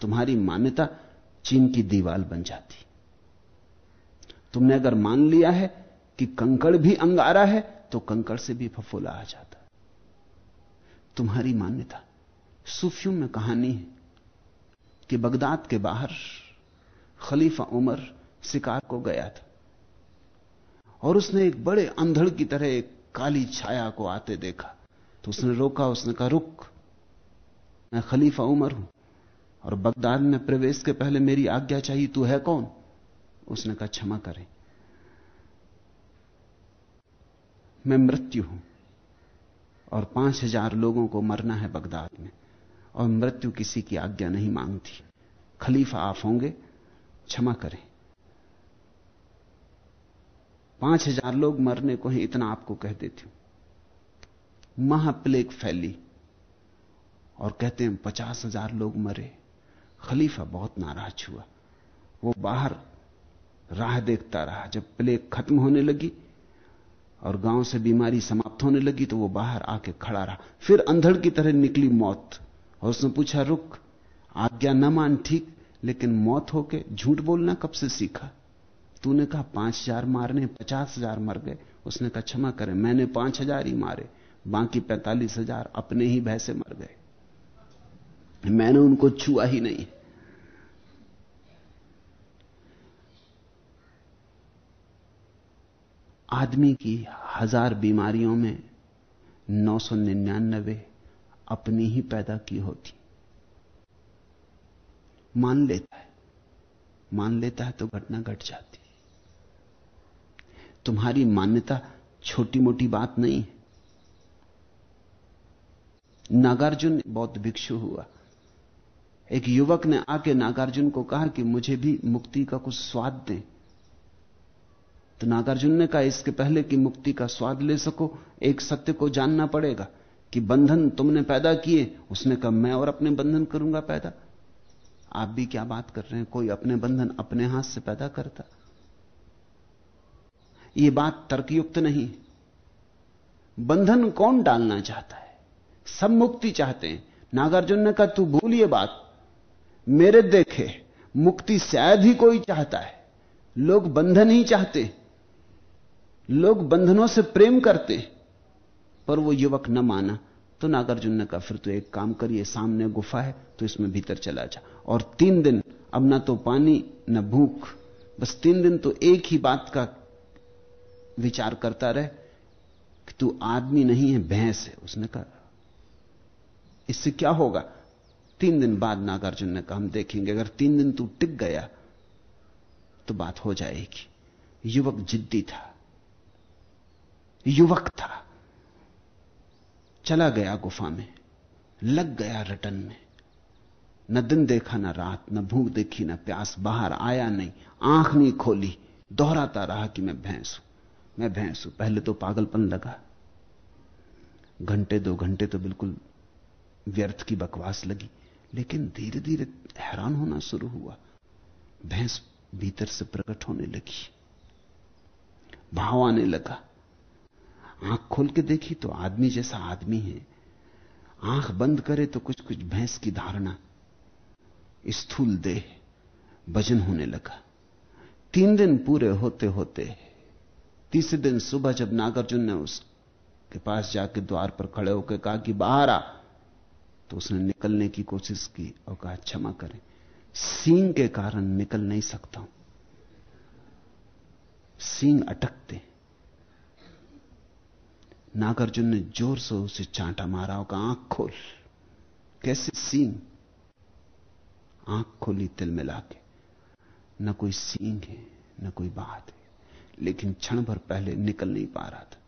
तुम्हारी मान्यता चीन की दीवाल बन जाती। तुमने अगर मान लिया है कि कंकड़ भी अंगारा है तो कंकड़ से भी फफोला आ जाता। तुम्हारी मान्यता। सूफियों में कहानी है कि बगदाद के बाहर खलीफा उमर शिकार को गया था और उसने एक बड़े अंधड़ की तरह एक काली छाया को आते देखा। तो उसने रोका, उसने कहा, रुक, मैं खलीफा उमर हूँ और बगदाद में प्रवेश के पहले मेरी आज्ञा चाहिए, तू है कौन? उसने कहा, क्षमा करें। मैं मृत्यु हूँ और पाँच हज़ार लोगों को मरना है बगदाद में और मृत्यु किसी की आज्ञा नहीं मांगती। खलीफा, आप होंगे, क्षमा करें। पाँच हज़ार लोग मरने को ही इतना आपको कह देती हूँ। महाप्लेग फैली और कहते हैं, पचास हज़ार लोग मरे। खलीफा बहुत नाराज़ हुआ। वो बाहर राह देखता रहा। जब प्लेग खत्म होने लगी और गाँव से बीमारी समाप्त होने लगी तो वो बाहर आके खड़ा रहा। फिर अंधड़ की तरह निकली मौत और उसने पूछा, रुक, आज्ञा न मान ठीक, लेकिन मौत होके झूठ बोलना कब से सीखा? तूने कहा, पाँच हज़ार मारने, पचास हज़ार मर गए। उसने कहा, क्षमा करें, मैंने पाँच हज़ार ही मारे, बाकी पैंतालीस हज़ार अपने ही भय से मर गए। मैंने उनको छुआ ही नहीं आदमी की हज़ार बीमारियों में नौ सौ निन्यानबे अपनी ही पैदा की होती। मान लेता है। मान लेता है तो घटना घट जाती। तुम्हारी मान्यता छोटी मोटी बात नहीं है। नागार्जुन बौद्ध भिक्षु हुआ। एक युवक ने आके नागार्जुन को कहा कि मुझे भी मुक्ति का कुछ स्वाद दें। तो नागार्जुन ने कहा, इसके पहले कि मुक्ति का स्वाद ले सको, एक सत्य को जानना पड़ेगा कि बंधन तुमने पैदा किए, उसने कहा, मैं और अपने बंधन करूँगा पैदा। आप भी क्या बात कर रहे हैं? कोई अपने बंधन अपने हाथ से पैदा करता? यह बात तर्कयुक्त नहीं। बंधन कौन डालना चाहता है? सब मुक्ति चाहते हैं। नागार्जुन ने कहा, तू भूल ये बात। मेरे देखे, मुक्ति शायद ही कोई चाहता है। लोग बंधन ही चाहते लोग बंधनों से प्रेम करते पर वो युवक न माना। तो नागार्जुन ने कहा, फिर तो एक काम करिए सामने गुफा है तो इसमें भीतर चला जा। और तीन दिन, अब ना तो पानी, न भूख। बस तीन दिन तो एक ही बात का विचार करता रहे कि तू आदमी नहीं है, भैंस है। उसने कहा, इससे क्या होगा? तीन दिन बाद नागार्जुन ने कहा, हम देखेंगे, अगर तीन दिन तू टिक गया तो बात हो जाएगी। युवक जिद्दी था। युवक था। चला गया गुफा में, लग गया रटन में। न दिन देखा, न रात, न भूख देखी, न प्यास, बाहर आया नहीं, आँख नहीं खोली। दोहराता रहा कि मैं भैंस हूँ, मैं भैंस हूँ। पहले तो पागलपन लगा। घंटे, दो घंटे तो बिल्कुल व्यर्थ की बकवास लगी, लेकिन धीरे धीरे हैरान होना शुरू हुआ। भैंस भीतर से प्रकट होने लगी, भाव आने लगा। आँख खोल के देखी तो आदमी जैसा आदमी है। आँख बंद करे तो कुछ कुछ भैंस की धारणा। स्थूल देह वज़न होने लगा। तीन दिन पूरे होते होते, तीसरे दिन सुबह जब नागार्जुन ने उसके पास जाके द्वार पर खड़े होकर कहा कि बाहर आ तो उसने निकलने की कोशिश की और कहा, क्षमा करें। सींग के कारण निकल नहीं सकता हूँ। सींग अटकते नागार्जुन ने ज़ोर से उसे चांटा मारा कहा, आँख खोल। कैसे सींग? आँख खोली तिल मिला के। न कोई सींग है, न कोई बात है, लेकिन क्षण भर पहले निकल नहीं पा रहा था।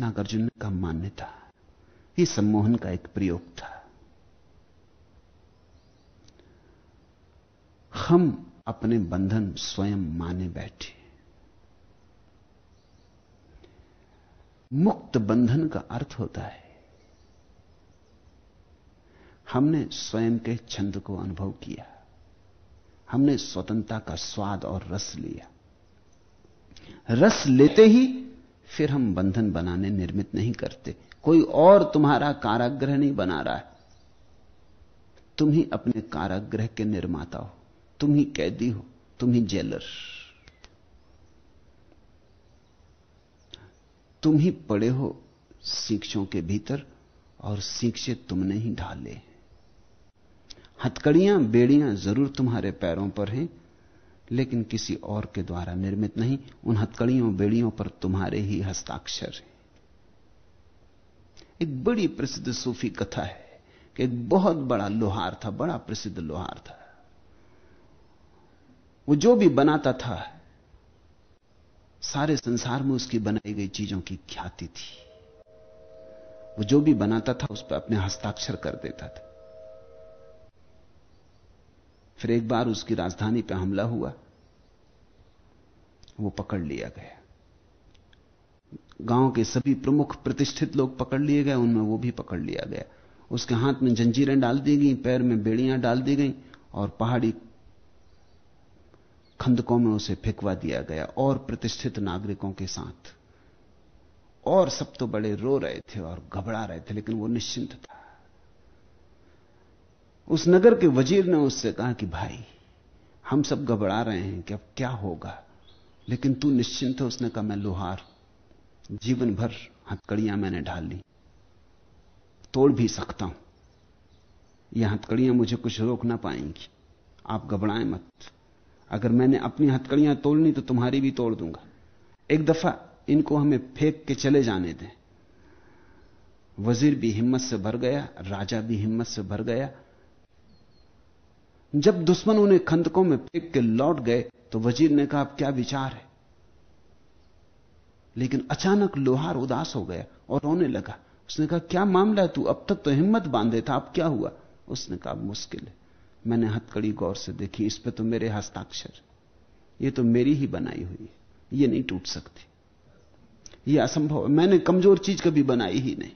नागार्जुन ने कहा मान्य था। यह सम्मोहन का एक प्रयोग था। हम अपने बंधन स्वयं माने बैठे। मुक्त बंधन का अर्थ होता है। हमने स्वयं के छंद को अनुभव किया। हमने स्वतंत्रता का स्वाद और रस लिया। रस लेते ही फिर हम बंधन बनाने निर्मित नहीं करते। कोई और तुम्हारा काराग्रह नहीं बना रहा है। तुम ही अपने काराग्रह के निर्माता हो। तुम ही कैदी हो। तुम ही जेलर तुम ही पड़े हो शिक्षों के भीतर और शिक्षे तुमने ही ढाले हथकड़ियाँ, बेड़ियाँ ज़रूर तुम्हारे पैरों पर हैं, लेकिन किसी और के द्वारा निर्मित नहीं, उन हथकड़ियों, बेड़ियों पर तुम्हारे ही हस्ताक्षर हैं। एक बड़ी प्रसिद्ध सूफी कथा है कि एक बहुत बड़ा लोहार था, बड़ा प्रसिद्ध लोहार था। वो जो भी बनाता था सारे संसार में उसकी बनाई गई चीज़ों की ख्याति थी। वो जो भी बनाता था, उस पर अपने हस्ताक्षर कर देता था। फिर एक बार उसकी राजधानी पर हमला हुआ। वो पकड़ लिया गया। गाँव के सभी प्रमुख प्रतिष्ठित लोग पकड़ लिए गए, उनमें वो भी पकड़ लिया गया। उसके हाथ में जंजीरें डाल दी गई, पैर में बेड़ियाँ डाल दी गई और पहाड़ी खंदकों में उसे फेंकवा दिया गया और प्रतिष्ठित नागरिकों के साथ। और सब तो बड़े रो रहे थे और घबरा रहे थे, लेकिन वो निश्चिंत था। उस नगर के वज़ीर ने उससे कहा कि, भाई, हम सब घबरा रहे हैं कि अब क्या होगा। लेकिन तू निश्चिंत है, उसने कहा, मैं लोहार जीवन भर हथकड़ियाँ मैंने ढाल ली। तोड़ भी सकता हूँ। यह हथकड़ियाँ मुझे कुछ रोक ना पाएँगी। आप घबराएँ मत। अगर मैंने अपनी हथकड़ियाँ तोड़नी तो तुम्हारी भी तोड़ दूँगा। एक दफ़ा इनको हमें फेंक के चले जाने दें। वज़ीर भी हिम्मत से भर गया, राजा भी हिम्मत से भर गया। जब दुश्मन उन्हें खंदकों में फेंक के लौट गए तो वज़ीर ने कहा, अब क्या विचार है? लेकिन अचानक लोहार उदास हो गया और रोने लगा। उसने कहा, क्या मामला है तू? अब तक तो हिम्मत बांधे था, अब क्या हुआ? उसने कहा मुश्किल है। मैंने हथकड़ी गौर से देखी, इस पे तो मेरे हस्ताक्षर। ये तो मेरी ही बनाई हुई है। ये नहीं टूट सकती। ये असंभव मैंने कमज़ोर चीज़ कभी बनाई ही नहीं।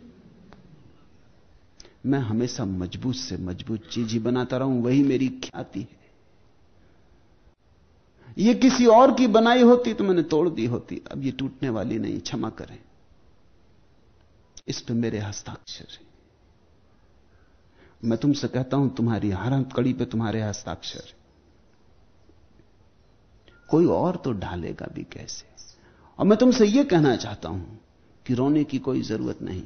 मैं हमेशा मज़बूत से मज़बूत चीज़ ही बनाता रहूँ, वही मेरी ख्याति है। ये किसी और की बनाई होती तो मैंने तोड़ दी होती। अब ये टूटने वाली नहीं, क्षमा करें। इस पे मेरे हस्ताक्षर है। मैं तुमसे कहता हूँ, तुम्हारी हर कड़ी पे तुम्हारे हस्ताक्षर कोई और तो ढालेगा भी कैसे? और मैं तुमसे यह कहना चाहता हूँ कि रोने की कोई ज़रूरत नहीं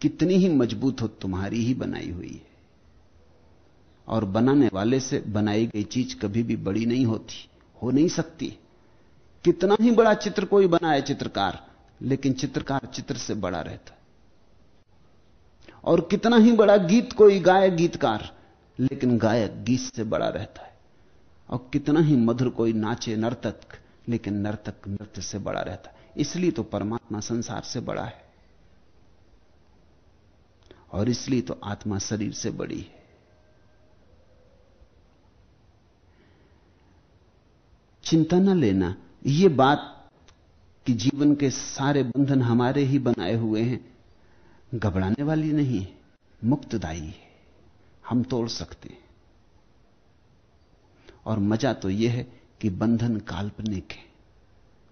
कितनी ही मज़बूत हो, तुम्हारी ही बनाई हुई है। और बनाने वाले से बनाई गई चीज़ कभी भी बड़ी नहीं होती, हो नहीं सकती। कितना ही बड़ा चित्र कोई बनाए चित्रकार, लेकिन चित्रकार चित्र से बड़ा रहता और कितना ही बड़ा गीत कोई गाए गीतकार, लेकिन गायक गीत से बड़ा रहता है। और कितना ही मधुर कोई नाचे नर्तक, लेकिन नर्तक नृत्य से बड़ा रहता है। इसलिए तो परमात्मा संसार से बड़ा है। और इसलिए तो आत्मा शरीर से बड़ी है। चिंता न लेना यह बात कि जीवन के सारे बंधन हमारे ही बनाए हुए हैं घबराने वाली नहीं है मुक्तदायी है। हम तोड़ सकते हैं। और मज़ा तो यह है कि बंधन काल्पनिक है,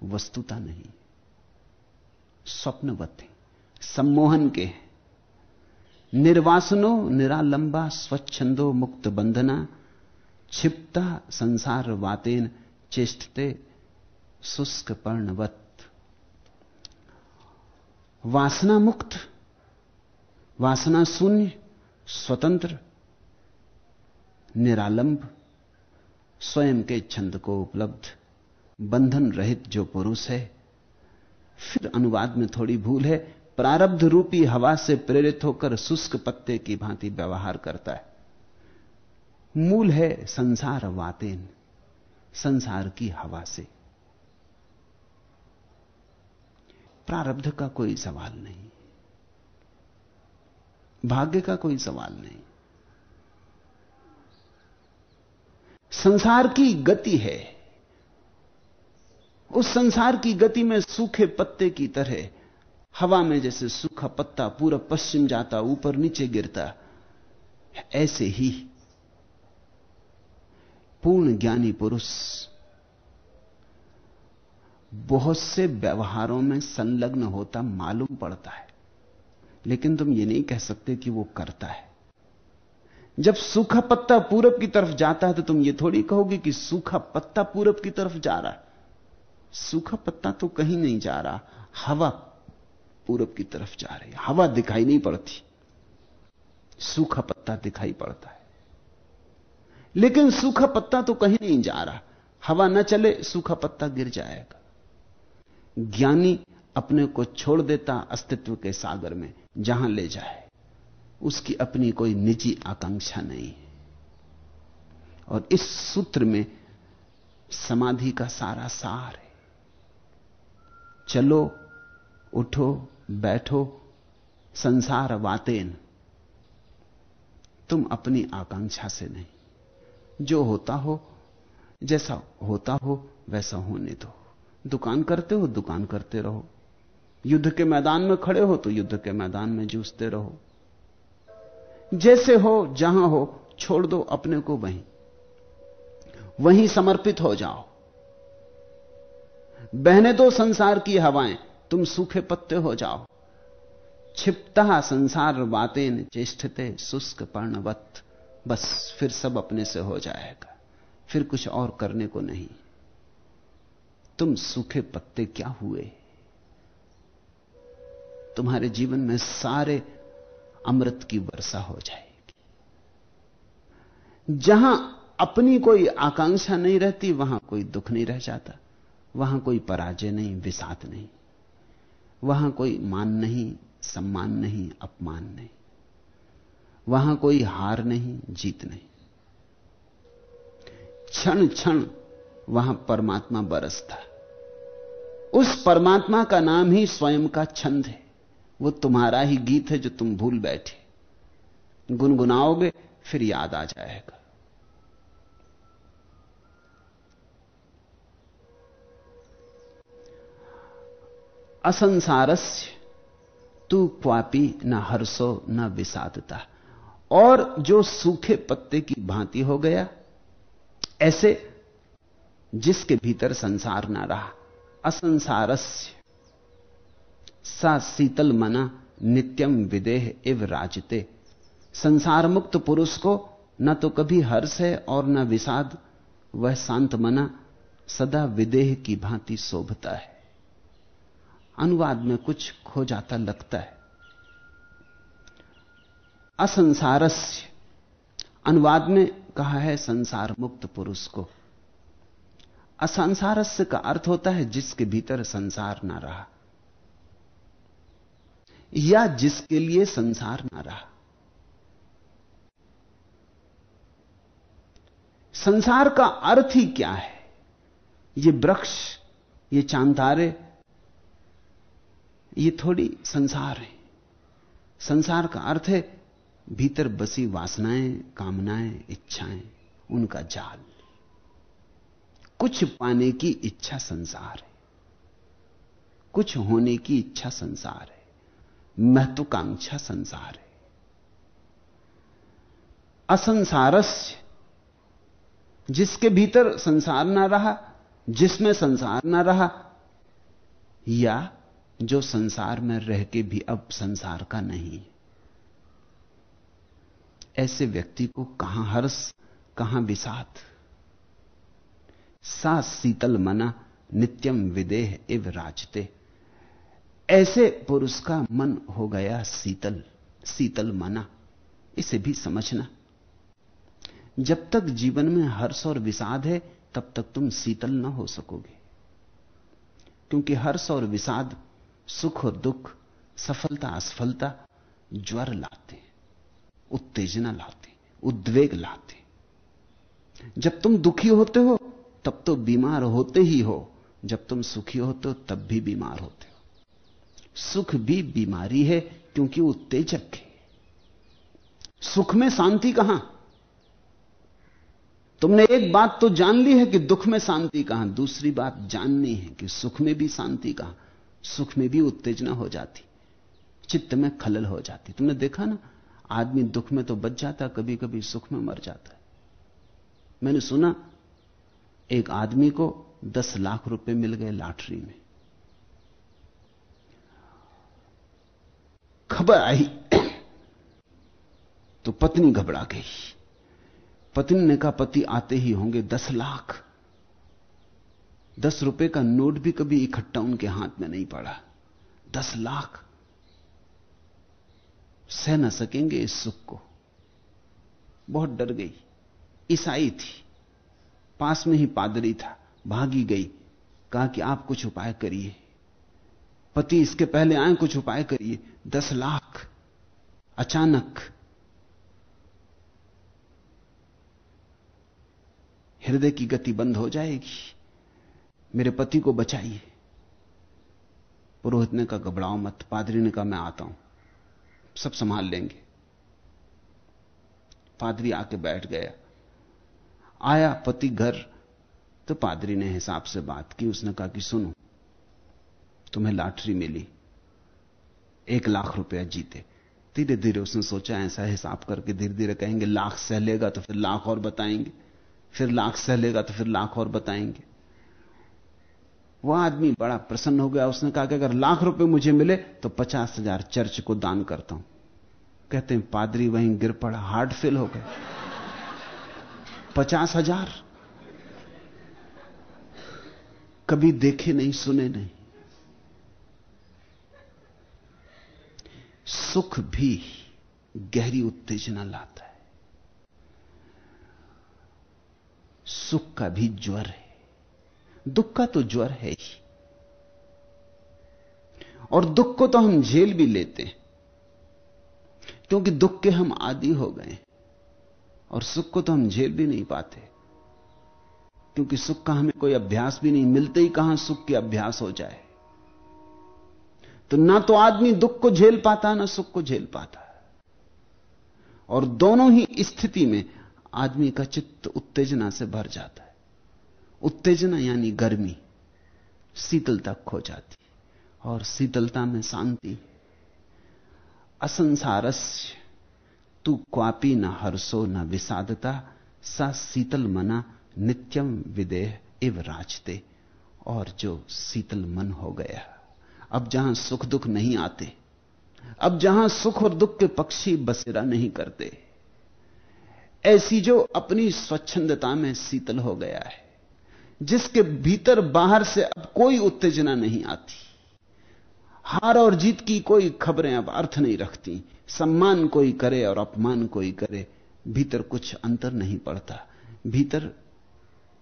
वस्तुता नहीं। स्वप्नवत है, सम्मोहन के हैं। निर्वासनो, निरालंबा, स्वच्छंदो, मुक्त बंधना क्षिप्ता संसार वातेन चेष्टते, शुष्क पर्णवत। वासना मुक्त वासना शून्य, स्वतंत्र, निरालंब, स्वयं के छंद को उपलब्ध, बंधन रहित जो पुरुष है। फिर अनुवाद में थोड़ी भूल है, प्रारब्ध रूपी हवा से प्रेरित होकर शुष्क पत्ते की भांति व्यवहार करता है। मूल है संसार वातेन, संसार की हवा से। प्रारब्ध का कोई सवाल नहीं। भाग्य का कोई सवाल नहीं। संसार की गति है। उस संसार की गति में सूखे पत्ते की तरह, हवा में जैसे सूखा पत्ता पूरा पश्चिम जाता, ऊपर नीचे गिरता, ऐसे ही पूर्ण ज्ञानी पुरुष बहुत से व्यवहारों में संलग्न होता मालूम पड़ता है। लेकिन तुम ये नहीं कह सकते कि वो करता है। जब सूखा पत्ता पूरब की तरफ़ जाता है तो तुम ये थोड़ी कहोगे कि सूखा पत्ता पूरब की तरफ़ जा रहा है। सूखा पत्ता तो कहीं नहीं जा रहा, हवा पूरब की तरफ़ जा रही हवा दिखाई नहीं पड़ती, सूखा पत्ता दिखाई पड़ता है। लेकिन सूखा पत्ता तो कहीं नहीं जा रहा, हवा न चले, सूखा पत्ता गिर जाएगा। ज्ञानी अपने को छोड़ देता अस्तित्व के सागर में जहाँ ले जाए। उसकी अपनी कोई निजी आकांक्षा नहीं। और इस सूत्र में समाधि का सारा सार है। चलो, उठो, बैठो, संसार वातेन। तुम अपनी आकांक्षा से नहीं। जो होता हो, जैसा होता हो, वैसा होने दो। दुकान करते हो, दुकान करते रहो। युद्ध के मैदान में खड़े हो तो युद्ध के मैदान में जूझते रहो। जैसे हो, जहाँ हो, छोड़ दो अपने को वहीं। वहीं समर्पित हो जाओ। बहने दो संसार की हवाएँ, तुम सूखे पत्ते हो जाओ। छिपता संसार बातें चेष्टते शुष्क पर्णवत, बस फिर सब अपने से हो जाएगा। फिर कुछ और करने को नहीं। तुम सूखे पत्ते क्या हुए? तुम्हारे जीवन में सारे अमृत की वर्षा हो जाएगी। जहाँ अपनी कोई आकांक्षा नहीं रहती, वहाँ कोई दुख नहीं रह जाता, वहाँ कोई पराजय नहीं, विषाद नहीं, वहाँ कोई मान नहीं, सम्मान नहीं, अपमान नहीं, वहाँ कोई हार नहीं, जीत नहीं। क्षण क्षण वहाँ परमात्मा बरसता। उस परमात्मा का नाम ही स्वयं का छंद है। वो तुम्हारा ही गीत है जो तुम भूल बैठे। गुनगुनाओगे, फिर याद आ जाएगा। असंसारस्य, तू क्वापी न हर्षो न विषादता। और जो सूखे पत्ते की भांति हो गया, ऐसे जिसके भीतर संसार ना रहा। असंसारस्य सा शीतल मना, नित्यम विदेह इव राजते। संसार मुक्त पुरुष को न तो कभी हर्ष है और न विषाद, वह शांत मना, सदा विदेह की भांति शोभता है। अनुवाद में कुछ खो जाता लगता है। असंसारस्य। अनुवाद में कहा है संसार मुक्त पुरुष को। असंसारस्य का अर्थ होता है जिसके भीतर संसार ना रहा। या जिसके लिए संसार ना रहा। संसार का अर्थ ही क्या है? ये वृक्ष, ये चांदारे, ये थोड़ी संसार है। संसार का अर्थ है भीतर बसी वासनाएँ, कामनाएँ, इच्छाएँ, उनका जाल। कुछ पाने की इच्छा संसार है। कुछ होने की इच्छा संसार है। महत्वाकांक्षा संसार है। असंसारस्य, जिसके भीतर संसार ना रहा, जिसमें संसार ना रहा, या जो संसार में रह के भी अब संसार का नहीं ऐसे व्यक्ति को कहाँ हर्ष, कहाँ विषाद। सा शीतल मना नित्यम विदेह इव राजते। ऐसे पुरुष का मन हो गया शीतल शीतल मना। इसे भी समझना। जब तक जीवन में हर्ष और विषाद है, तब तक तुम शीतल ना हो सकोगे। क्योंकि हर्ष और विषाद सुख और दुख, सफलता, असफलता, ज्वर लाते, उत्तेजना लाते, उद्वेग लाते। जब तुम दुखी होते हो, तब तो बीमार होते ही हो। जब तुम सुखी होते हो, तब भी बीमार होते हो। सुख भी बीमारी है, क्योंकि उत्तेजक है। सुख में शांति कहाँ? तुमने एक बात तो जान ली है कि दुख में शांति कहाँ, दूसरी बात जाननी है कि सुख में भी शांति कहाँ। सुख में भी उत्तेजना हो जाती, चित्त में खलल हो जाती। तुमने देखा ना, आदमी दुख में तो बच जाता कभी कभी सुख में मर जाता है। मैंने सुना, एक आदमी को दस लाख रुपए मिल गए लॉटरी में। खबर आई तो पत्नी घबरा गई। पत्नी ने कहा, पति आते ही होंगे दस लाख। दस रुपए का नोट भी कभी इकट्ठा उनके हाथ में नहीं पड़ा। दस लाख। सह न सकेंगे इस सुख को। बहुत डर गई। ईसाई थी। पास में ही पादरी था। भागी गई। कहा कि आप कुछ उपाय करिए। पति, इसके पहले आए, कुछ उपाय करिए। दस लाख। अचानक। हृदय की गति बंद हो जाएगी। मेरे पति को बचाइए। पुरोहित ने कहा, घबराओ मत। पादरी ने कहा, मैं आता हूँ। सब संभाल लेंगे। पादरी आके बैठ गया। आया पति घर तो पादरी ने हिसाब से बात की। उसने कहा कि सुनो तुम्हें लॉटरी मिली। एक लाख रुपया जीते। धीरे धीरे उसने सोचा, ऐसा हिसाब करके धीरे धीरे कहेंगे, लाख सह लेगा तो फिर लाख और बताएँगे। फिर लाख सह लेगा तो फिर लाख और बताएँगे। वह आदमी बड़ा प्रसन्न हो गया। उसने कहा कि अगर लाख रुपए मुझे मिले तो पचास हज़ार चर्च को दान करता हूँ। कहते हैं, पादरी वहीं गिर पड़ा, हार्ट फेल हो गए। पचास हज़ार? कभी देखे नहीं, सुने नहीं। सुख भी गहरी उत्तेजना लाता है। सुख का भी ज्वर है। दुख का तो ज्वर है ही। और दुख को तो हम झेल भी लेते हैं, क्योंकि दुख के हम आदि हो गए और सुख को तो हम झेल भी नहीं पाते, क्योंकि सुख का हमें कोई अभ्यास भी नहीं, मिलते ही कहाँ सुख के अभ्यास हो जाए। तो ना तो आदमी दुख को झेल पाता, ना सुख को झेल पाता। और दोनों ही स्थिति में आदमी का चित्त उत्तेजना से भर जाता है। उत्तेजना यानी गर्मी, शीतलता खो जाती और शीतलता में शांति। असंसारस्य, तू क्वापी न हर्षो न विषादता, सा शीतल मना नित्यम विदेह इव राजते, और जो शीतल मन हो गया। अब जहाँ सुख दुख नहीं आते, अब जहाँ सुख और दुख के पक्षी बसेरा नहीं करते, ऐसी जो अपनी स्वच्छंदता में शीतल हो गया है, जिसके भीतर बाहर से अब कोई उत्तेजना नहीं आती। हार और जीत की कोई खबरें अब अर्थ नहीं रखती, सम्मान कोई करे और अपमान कोई करे, भीतर कुछ अंतर नहीं पड़ता, भीतर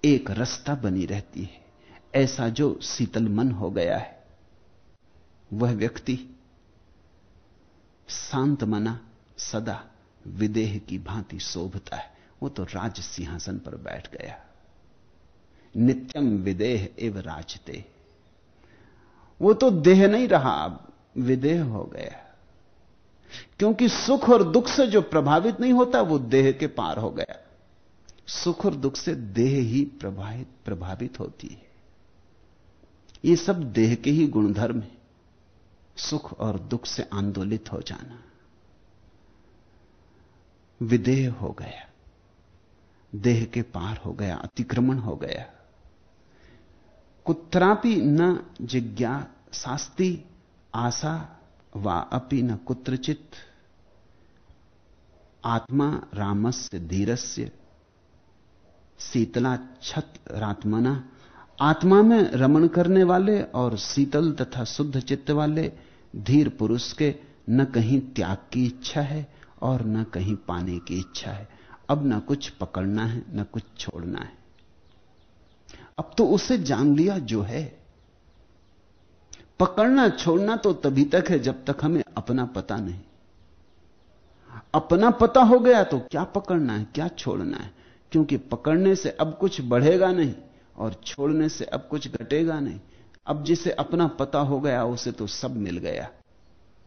एक रास्ता बनी रहती है, ऐसा जो शीतल मन हो गया है। वह व्यक्ति शांत मना सदा विदेह की भांति शोभता है। वो तो राज सिंहासन पर बैठ गया। नित्यम विदेह एव राजते। वो तो देह नहीं रहा, अब विदेह हो गया। क्योंकि सुख और दुख से जो प्रभावित नहीं होता, वो देह के पार हो गया। सुख और दुख से देह ही प्रभावित प्रभावित होती है। ये सब देह के ही गुणधर्म है। सुख और दुख से आंदोलित हो जाना। विदेह हो गया। देह के पार हो गया, अतिक्रमण हो गया। कुत्रापि न जिज्ञा, शास्ती, आशा, वा अपि न कुत्रचित। आत्मा रामस्य धीरस्य, शीतला छत रात्मना आत्मा में रमण करने वाले और शीतल तथा शुद्ध चित्त वाले धीर पुरुष के न कहीं त्याग की इच्छा है और न कहीं पाने की इच्छा है। अब न कुछ पकड़ना है, न कुछ छोड़ना है। अब तो उसे जान लिया जो है। पकड़ना, छोड़ना तो तभी तक है जब तक हमें अपना पता नहीं। अपना पता हो गया तो क्या पकड़ना है, क्या छोड़ना है? क्योंकि पकड़ने से अब कुछ बढ़ेगा नहीं। और छोड़ने से अब कुछ घटेगा नहीं। अब जिसे अपना पता हो गया, उसे तो सब मिल गया।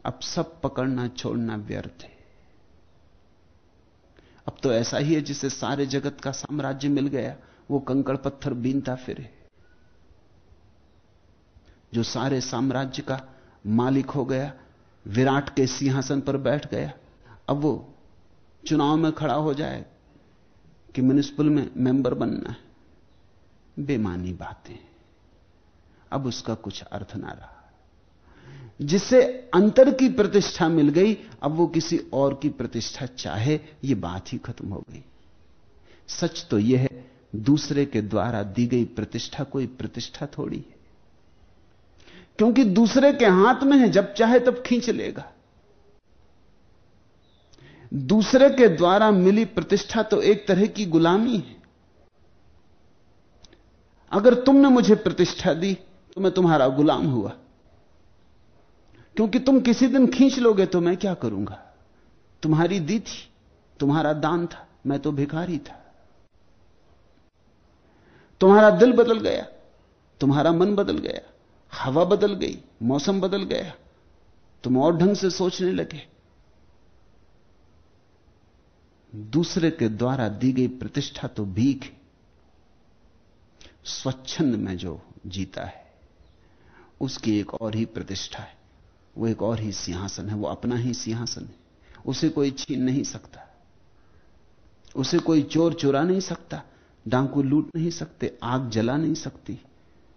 अब सब पकड़ना, छोड़ना व्यर्थ है। अब तो ऐसा ही है जिसे सारे जगत का साम्राज्य मिल गया, वो कंकड़ पत्थर बीनता फिरे। जो सारे साम्राज्य का मालिक हो गया, विराट के सिंहासन पर बैठ गया, अब वो चुनाव में खड़ा हो जाए कि म्यूनिसिपल में मेंबर बनना है। बेमानी बातें। अब उसका कुछ अर्थ ना रहा। जिसे अंतर की प्रतिष्ठा मिल गई, अब वो किसी और की प्रतिष्ठा चाहे, ये बात ही खत्म हो गई। सच तो यह है, दूसरे के द्वारा दी गई प्रतिष्ठा कोई प्रतिष्ठा थोड़ी है। क्योंकि दूसरे के हाथ में है, जब चाहे तब खींच लेगा। दूसरे के द्वारा मिली प्रतिष्ठा तो एक तरह की गुलामी है। अगर तुमने मुझे प्रतिष्ठा दी तो मैं तुम्हारा गुलाम हुआ। क्योंकि तुम किसी दिन खींच लोगे तो मैं क्या करूँगा? तुम्हारी दी थी, तुम्हारा दान था, मैं तो भिखारी था। तुम्हारा दिल बदल गया, तुम्हारा मन बदल गया, हवा बदल गई, मौसम बदल गया, तुम और ढंग से सोचने लगे। दूसरे के द्वारा दी गई प्रतिष्ठा तो भीख है स्वच्छंद में जो जीता है, उसकी एक और ही प्रतिष्ठा है। वो एक और ही सिंहासन है, वो अपना ही सिंहासन है। उसे कोई छीन नहीं सकता। उसे कोई चोर चुरा नहीं सकता, डांकू लूट नहीं सकते, आग जला नहीं सकती,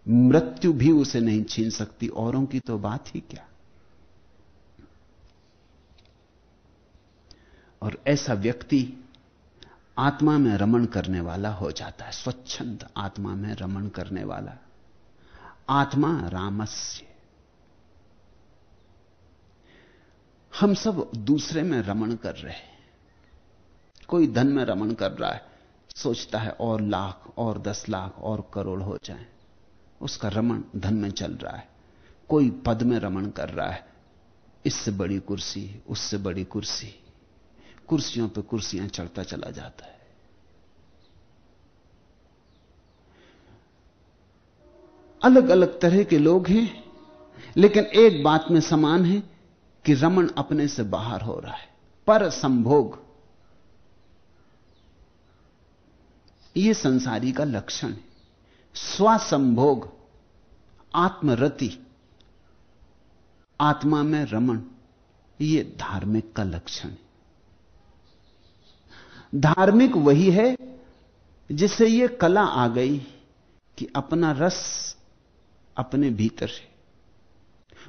मृत्यु भी उसे नहीं छीन सकती। औरों की तो बात ही क्या? और ऐसा व्यक्ति आत्मा में रमण करने वाला हो जाता है, स्वच्छंद आत्मा में रमण करने वाला। आत्मा रामस्य। हम सब दूसरे में रमण कर रहे हैं। कोई धन में रमण कर रहा है, सोचता है और लाख, और दस लाख, और करोड़ हो जाए। उसका रमण धन में चल रहा है। कोई पद में रमण कर रहा है। इससे बड़ी कुर्सी, उससे बड़ी कुर्सी। कुर्सियों पर कुर्सियाँ चढ़ता चला जाता है। अलग अलग तरह के लोग हैं, लेकिन एक बात में समान है कि रमन अपने से बाहर हो रहा है। पर संभोग। यह संसारी का लक्षण है। स्वसंभोग, आत्मरति, आत्मा में रमन यह धार्मिक का लक्षण है। धार्मिक वही है जिसे यह कला आ गई कि अपना रस अपने भीतर है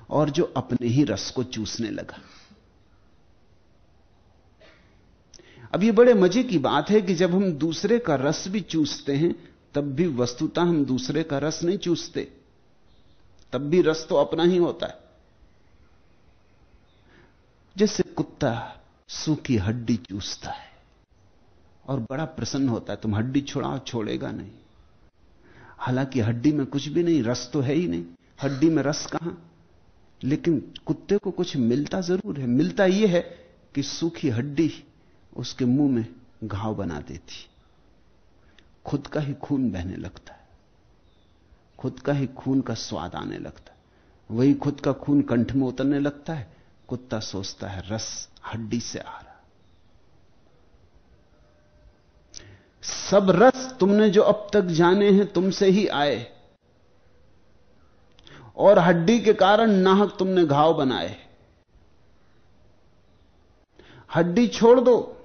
और जो अपने ही रस को चूसने लगा। अब यह बड़े मज़े की बात है कि जब हम दूसरे का रस भी चूसते हैं, तब भी वस्तुता हम दूसरे का रस नहीं चूसते। तब भी रस तो अपना ही होता है। जैसे कुत्ता सूखी हड्डी चूसता है। और बड़ा प्रसन्न होता है, तुम हड्डी छुड़ाओ, छोड़ेगा नहीं। हालाँकि हड्डी में कुछ भी नहीं, रस तो है ही नहीं। हड्डी में रस कहाँ? लेकिन कुत्ते को कुछ मिलता ज़रूर है। मिलता यह है कि सूखी हड्डी उसके मुँह में घाव बना देती। खुद का ही खून बहने लगता है। खुद का ही खून का स्वाद आने लगता है। वही खुद का खून कंठ में उतरने लगता है। कुत्ता सोचता है, रस हड्डी से आ रहा सब रस तुमने जो अब तक जाने हैं तुमसे ही आए। और हड्डी के कारण नाहक तुमने घाव बनाए। हड्डी छोड़ दो,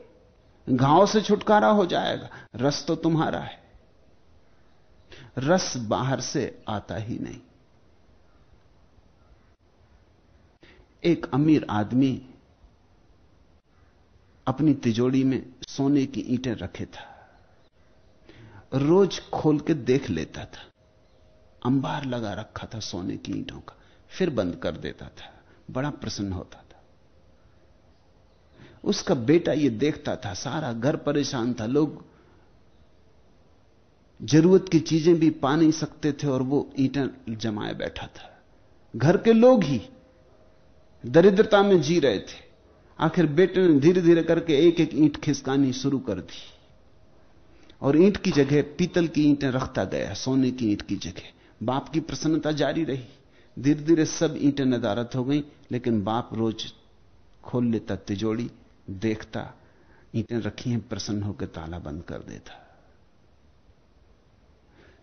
घाव से छुटकारा हो जाएगा, रस तो तुम्हारा है। रस बाहर से आता ही नहीं। एक अमीर आदमी अपनी तिजोड़ी में सोने की ईंटें रखे था। रोज खोल के देख लेता था। अंबार लगा रखा था सोने की ईंटों का, फिर बंद कर देता था। बड़ा प्रसन्न होता था। उसका बेटा ये देखता था, सारा घर परेशान था। लोग ज़रूरत की चीज़ें भी पा नहीं सकते थे और वो ईंटें जमाए बैठा था। घर के लोग ही दरिद्रता में जी रहे थे। आखिर बेटे ने धीरे धीरे करके एक एक ईंट खिसकानी शुरू कर दी। और ईंट की जगह पीतल की ईंटें रखता गया, सोने की ईंट की जगह। बाप की प्रसन्नता जारी रही। धीरे धीरे सब ईंटें नदारत हो गई, लेकिन बाप रोज खोल लेता तिजोड़ी देखता। ईंटें रखी हैं, प्रसन्न होकर ताला बंद कर देता।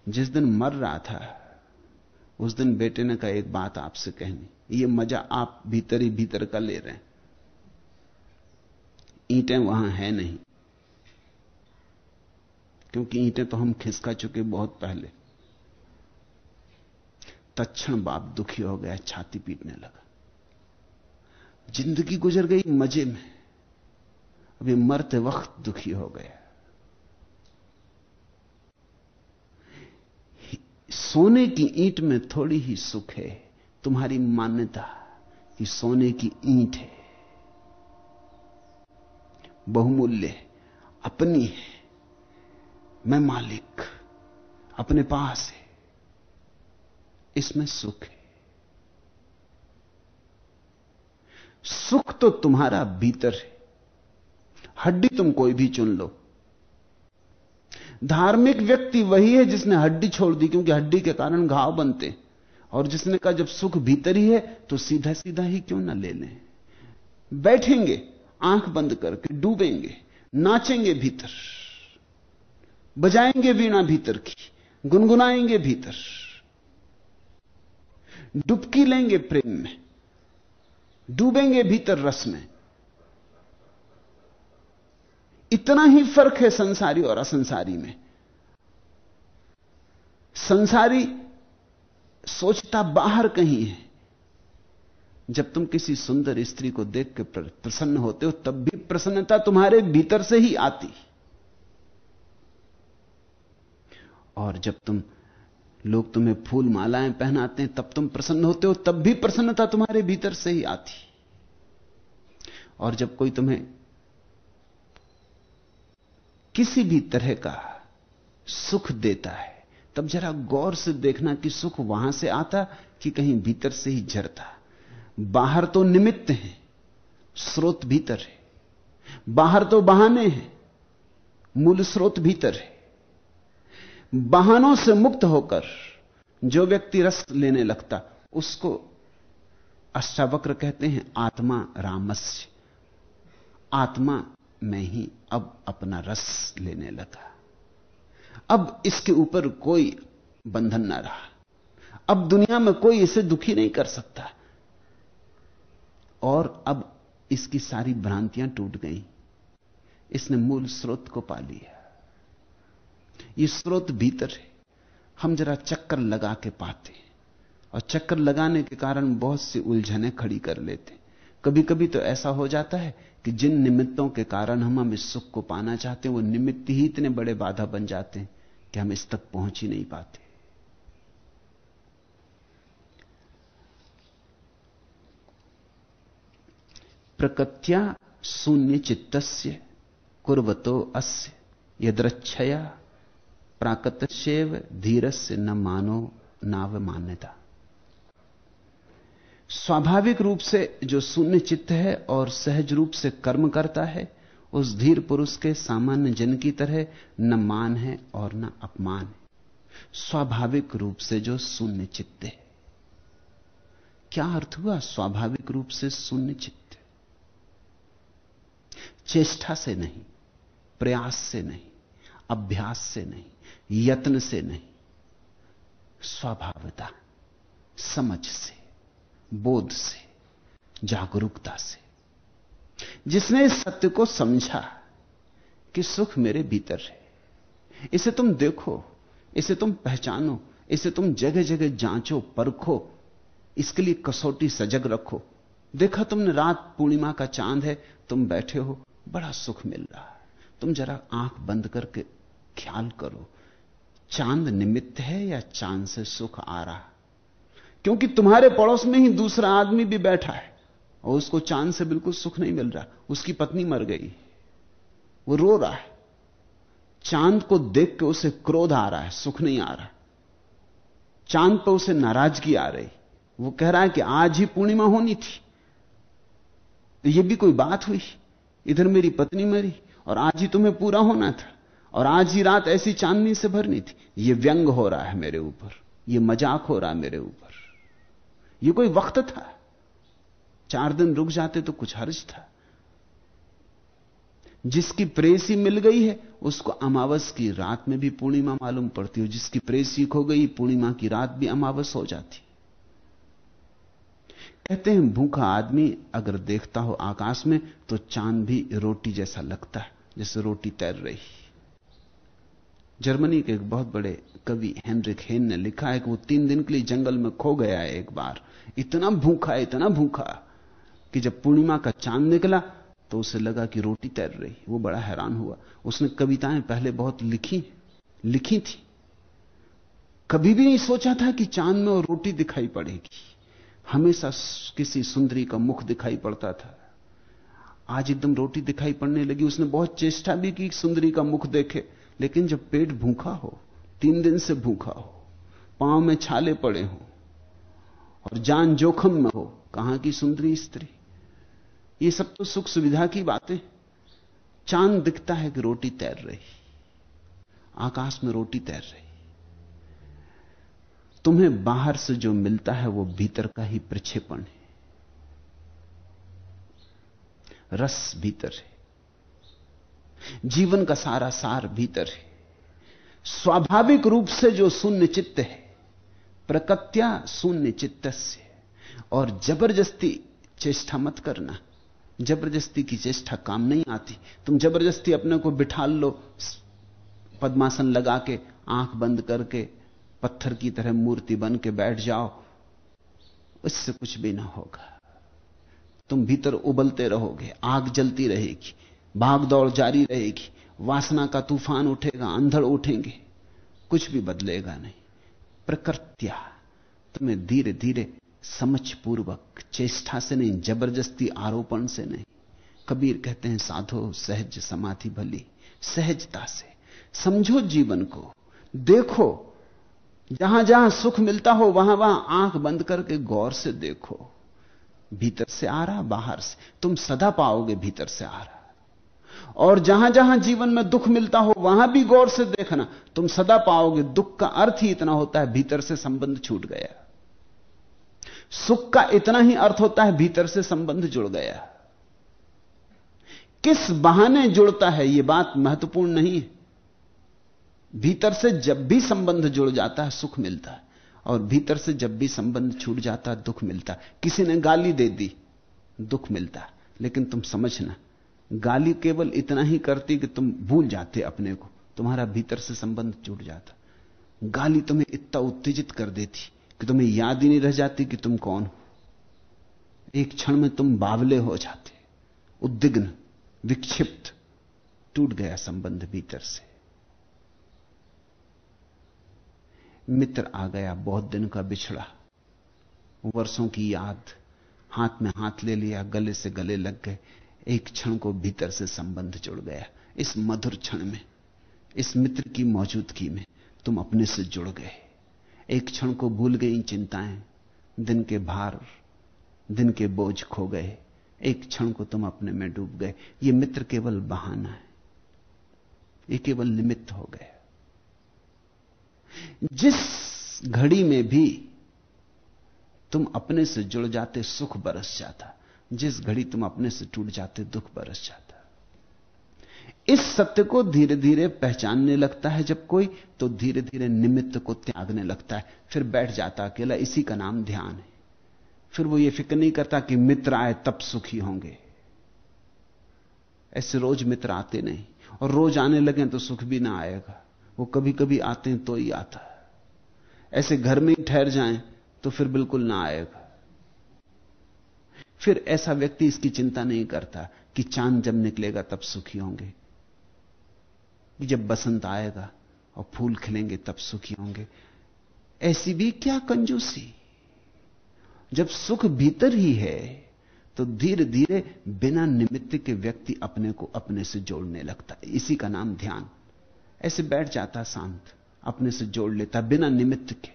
जिस दिन मर रहा था, उस दिन बेटे ने कहा, एक बात आपसे कहनी, ये मज़ा आप भीतर ही भीतर का ले रहे हैं। ईंटें वहाँ है नहीं। क्योंकि ईंटें तो हम खिसका चुके बहुत पहले। तत्ण बाप दुखी हो गया, छाती पीटने लगा। ज़िंदगी गुजर गई मज़े में। अभी मरते वक्त दुखी हो गया। सोने की ईंट में थोड़ी ही सुख है। तुम्हारी मान्यता कि सोने की ईंट है। बहुमूल्य अपनी है। मैं मालिक, अपने पास है, इसमें सुख है। सुख तो तुम्हारा भीतर है, हड्डी तुम कोई भी चुन लो। धार्मिक व्यक्ति वही है जिसने हड्डी छोड़ दी, क्योंकि हड्डी के कारण घाव बनते और जिसने कहा, जब सुख भीतर ही है तो सीधा सीधा ही क्यों ना ले लें बैठेंगे, आँख बंद करके डूबेंगे, नाचेंगे भीतर। बजाएँगे वीणा भीतर की, गुनगुनाएँगे भीतर। डुबकी लेंगे प्रेम में, डूबेंगे भीतर रस में। इतना ही फ़र्क है संसारी और असंसारी में। संसारी सोचता बाहर कहीं है। जब तुम किसी सुंदर स्त्री को देख के प्रसन्न होते हो, तब भी प्रसन्नता तुम्हारे भीतर से ही आती। और जब तुम लोग तुम्हें फूल मालाएँ पहनाते हैं, तब तुम प्रसन्न होते हो, तब भी प्रसन्नता तुम्हारे भीतर से ही आती। और जब कोई तुम्हें किसी भी तरह का सुख देता है, तब जरा गौर से देखना कि सुख वहाँ से आता कि कहीं भीतर से ही झरता। बाहर तो निमित्त है, स्रोत भीतर है। बाहर तो बहाने हैं, मूल स्रोत भीतर है। बहानों से मुक्त होकर जो व्यक्ति रस लेने लगता, उसको अष्टावक्र कहते हैं, आत्मा रामस्य। आत्मा में ही अब अपना रस लेने लगा। अब इसके ऊपर कोई बंधन ना रहा। अब दुनिया में कोई इसे दुखी नहीं कर सकता। और अब इसकी सारी भ्रांतियाँ टूट गई। इसने मूल स्रोत को पा लिया। ये स्रोत भीतर है। हम जरा चक्कर लगा के पाते और चक्कर लगाने के कारण बहुत सी उलझने खड़ी कर लेते कभी कभी तो ऐसा हो जाता है कि जिन निमित्तों के कारण हम हम इस सुख को पाना चाहते हैं, वो निमित्त ही इतने बड़े बाधा बन जाते हैं कि हम इस तक पहुँच ही नहीं पाते। प्रकृत्या शून्य चित्तस्य कुर्वतो अस्य यद्रच्छया प्राकतशेव धीरस्य न मानो नाव मान्यता। स्वाभाविक रूप से जो शून्य चित्त है और सहज रूप से कर्म करता है, उस धीर पुरुष के सामान्य जन की तरह न मान है और न अपमान है। स्वाभाविक रूप से जो शून्य चित्त है। क्या अर्थ हुआ स्वाभाविक रूप से शून्य चित्त? चेष्टा से नहीं, प्रयास से नहीं, अभ्यास से नहीं यत्न से नहीं, स्वभावता, समझ से, बोध से, जागरूकता से। जिसने इस सत्य को समझा कि सुख मेरे भीतर है, इसे तुम देखो, इसे तुम पहचानो, इसे तुम जगह जगह जांचो, परखो, इसके लिए कसौटी सजग रखो। देखा तुमने रात पूर्णिमा का चाँद है, तुम बैठे हो, बड़ा सुख मिल रहा है। तुम जरा आँख बंद करके ख्याल करो चाँद निमित्त है या चाँद से सुख आ रहा? क्योंकि तुम्हारे पड़ोस में ही दूसरा आदमी भी बैठा है और उसको चाँद से बिल्कुल सुख नहीं मिल रहा। उसकी पत्नी मर गई। वो रो रहा है। चाँद को देख के उसे क्रोध आ रहा है, सुख नहीं आ रहा। चाँद पर उसे नाराज़गी आ रही। वो कह रहा है कि आज ही पूर्णिमा होनी थी। ये भी कोई बात हुई? इधर मेरी पत्नी मरी और आज ही तुम्हें पूरा होना था। और आज ही रात ऐसी चांदनी से भरनी थी। ये व्यंग हो रहा है मेरे ऊपर। ये मज़ाक हो रहा है मेरे ऊपर। ये कोई वक्त था। चार दिन रुक जाते तो कुछ हर्ज था। जिसकी प्रेसी मिल गई है, उसको अमावस की रात में भी पूर्णिमा मालूम पड़ती हो। जिसकी प्रेसी खो गई, पूर्णिमा की रात भी अमावस हो जाती। कहते हैं, भूखा आदमी अगर देखता हो आकाश में तो चाँद भी रोटी जैसा लगता है, जैसे रोटी तैर रही। जर्मनी के एक बहुत बड़े कवि हेनरिक हेन ने लिखा है कि वो तीन दिन के लिए जंगल में खो गया है एक बार। इतना भूखा इतना भूखा कि जब पूर्णिमा का चाँद निकला तो उसे लगा कि रोटी तैर रही, वो बड़ा हैरान हुआ। उसने कविताएँ पहले बहुत लिखी लिखी थी। कभी भी नहीं सोचा था कि चाँद में और रोटी दिखाई पड़ेगी। हमेशा किसी सुंदरी का मुख दिखाई पड़ता था। आज एकदम रोटी दिखाई पड़ने लगी। उसने बहुत चेष्टा भी की सुंदरी का मुख देखे। लेकिन जब पेट भूखा हो, तीन दिन से भूखा हो, पाँव में छाले पड़े हो, और जान जोखम में हो, कहाँ की सुंदरी स्त्री? ये सब तो सुख सुविधा की बातें। चाँद दिखता है कि रोटी तैर रही, आकाश में रोटी तैर रही। तुम्हें बाहर से जो मिलता है, वो भीतर का ही प्रक्षेपण है। रस भीतर है। जीवन का सारा सार भीतर है। स्वाभाविक रूप से जो शून्य चित्त है, प्रकृत्या शून्य चित्त से और ज़बरदस्ती चेष्टा मत करना। ज़बरदस्ती की चेष्टा काम नहीं आती। तुम ज़बरदस्ती अपने को बिठा लो, पद्मासन लगा के, आँख बंद करके, पत्थर की तरह मूर्ति बन के बैठ जाओ। उससे कुछ भी ना होगा। तुम भीतर उबलते रहोगे, आग जलती रहेगी। भाग दौड़ जारी रहेगी। वासना का तूफ़ान उठेगा, अंधड़ उठेंगे। कुछ भी बदलेगा नहीं। प्रकृत्या, तुम्हें धीरे धीरे समझ पूर्वक चेष्टा से नहीं, ज़बरदस्ती आरोपण से नहीं। कबीर कहते हैं, साधो, सहज, समाधि भली। सहजता से। समझो जीवन को। देखो। जहाँ जहाँ सुख मिलता हो, वहाँ वहाँ आँख बंद करके गौर से देखो। भीतर से आ रहा, बाहर से। तुम सदा पाओगे भीतर से आ रहा। और जहाँ जहाँ जीवन में दुख मिलता हो, वहाँ भी गौर से देखना। तुम सदा पाओगे, दुख का अर्थ ही इतना होता है, भीतर से संबंध छूट गया। सुख का इतना ही अर्थ होता है, भीतर से संबंध जुड़ गया। किस बहाने जुड़ता है यह बात महत्वपूर्ण नहीं है। भीतर से जब भी संबंध जुड़ जाता है, सुख मिलता है। और भीतर से जब भी संबंध छूट जाता है, दुख मिलता किसी ने गाली दे दी, दुख मिलता लेकिन तुम समझना गाली केवल इतना ही करती कि तुम भूल जाते अपने को। तुम्हारा भीतर से संबंध जुड़ जाता। गाली तुम्हें इतना उत्तेजित कर देती कि तुम्हें याद ही नहीं रह जाती कि तुम कौन हो। एक क्षण में तुम बावले हो जाते। उद्विग्न, विक्षिप्त, टूट गया संबंध भीतर से। मित्र आ गया बहुत दिन का बिछड़ा। वर्षों की याद, हाथ में हाथ ले लिया, गले से गले लग गए। एक क्षण को भीतर से संबंध जुड़ गया। इस मधुर क्षण में, इस मित्र की मौजूदगी में तुम अपने से जुड़ गए। एक क्षण को भूल गई चिंताएँ, दिन के भार, दिन के बोझ खो गए। एक क्षण को तुम अपने में डूब गए। ये मित्र केवल बहाना है। ये केवल निमित्त हो गया। जिस घड़ी में भी तुम अपने से जुड़ जाते, सुख बरस जाता। जिस घड़ी तुम अपने से टूट जाते, दुख बरस जाता। इस सत्य को धीरे धीरे पहचानने लगता है। जब कोई तो धीरे धीरे निमित्त को त्यागने लगता है। फिर बैठ जाता अकेला। इसी का नाम ध्यान है। फिर वो ये फ़िक्र नहीं करता कि मित्र आए तब सुखी होंगे। ऐसे रोज मित्र आते नहीं। और रोज आने लगे तो सुख भी ना आएगा। वो कभी कभी आते हैं तो ही आता है। ऐसे घर में ही ठहर जाएँ तो फिर बिल्कुल ना आएगा। फिर ऐसा व्यक्ति इसकी चिंता नहीं करता कि चाँद जब निकलेगा तब सुखी होंगे। कि जब बसंत आएगा और फूल खिलेंगे तब सुखी होंगे। ऐसी भी क्या कंजूसी? जब सुख भीतर ही है तो धीरे धीरे बिना निमित्त के व्यक्ति अपने को अपने से जोड़ने लगता है। इसी का नाम ध्यान। ऐसे बैठ जाता शांत, अपने से जोड़ लेता बिना निमित्त के।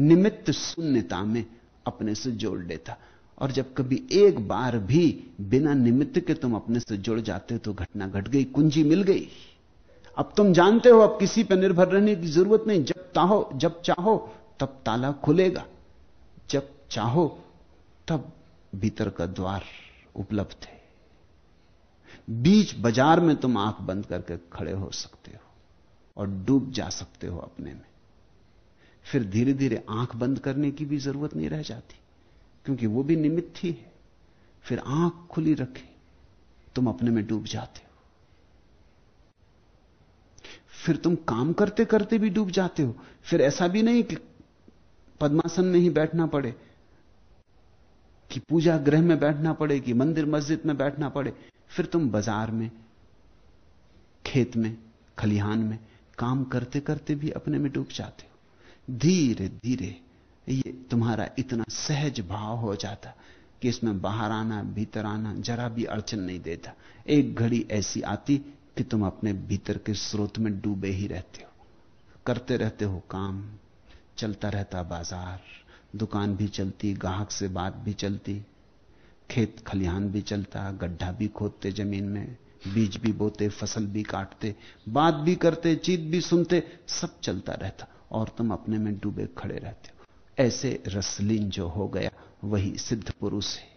निमित्त शून्यता में अपने से जोड़ लेता। और जब कभी एक बार भी बिना निमित्त के तुम अपने से जुड़ जाते तो घटना घट गई, कुंजी मिल गई। अब तुम जानते हो, अब किसी पर निर्भर रहने की ज़रूरत नहीं। जब चाहो जब चाहो, तब ताला खुलेगा। जब चाहो, तब भीतर का द्वार उपलब्ध है। बीच बाज़ार में तुम आँख बंद करके खड़े हो सकते हो और डूब जा सकते हो अपने में। फिर धीरे धीरे आँख बंद करने की भी ज़रूरत नहीं रह जाती। क्योंकि वो भी निमित्त ही है। फिर आँख खुली रखे, तुम अपने में डूब जाते हो। फिर तुम काम करते करते भी डूब जाते हो। फिर ऐसा भी नहीं कि पद्मासन में ही बैठना पड़े, कि पूजा गृह में बैठना पड़े, कि मंदिर मस्जिद में बैठना पड़े। फिर तुम बाज़ार में, खेत में, खलिहान में काम करते करते भी अपने में डूब जाते हो। धीरे धीरे ये तुम्हारा इतना सहज भाव हो जाता कि इसमें बाहर आना, भीतर आना, जरा भी अड़चन नहीं देता। एक घड़ी ऐसी आती कि तुम अपने भीतर के स्रोत में डूबे ही रहते हो। करते रहते हो काम, चलता रहता बाज़ार, दुकान भी चलती गाहक से बात भी चलती, खेत खलिहान भी चलता, गड्ढा भी खोदते ज़मीन में, बीज भी बोते, फ़सल भी काटते, बात भी करते, चीत भी सुनते, सब चलता रहता और तुम अपने में डूबे खड़े रहते हो। ऐसे रसलीन जो हो गया, वही सिद्ध पुरुष है।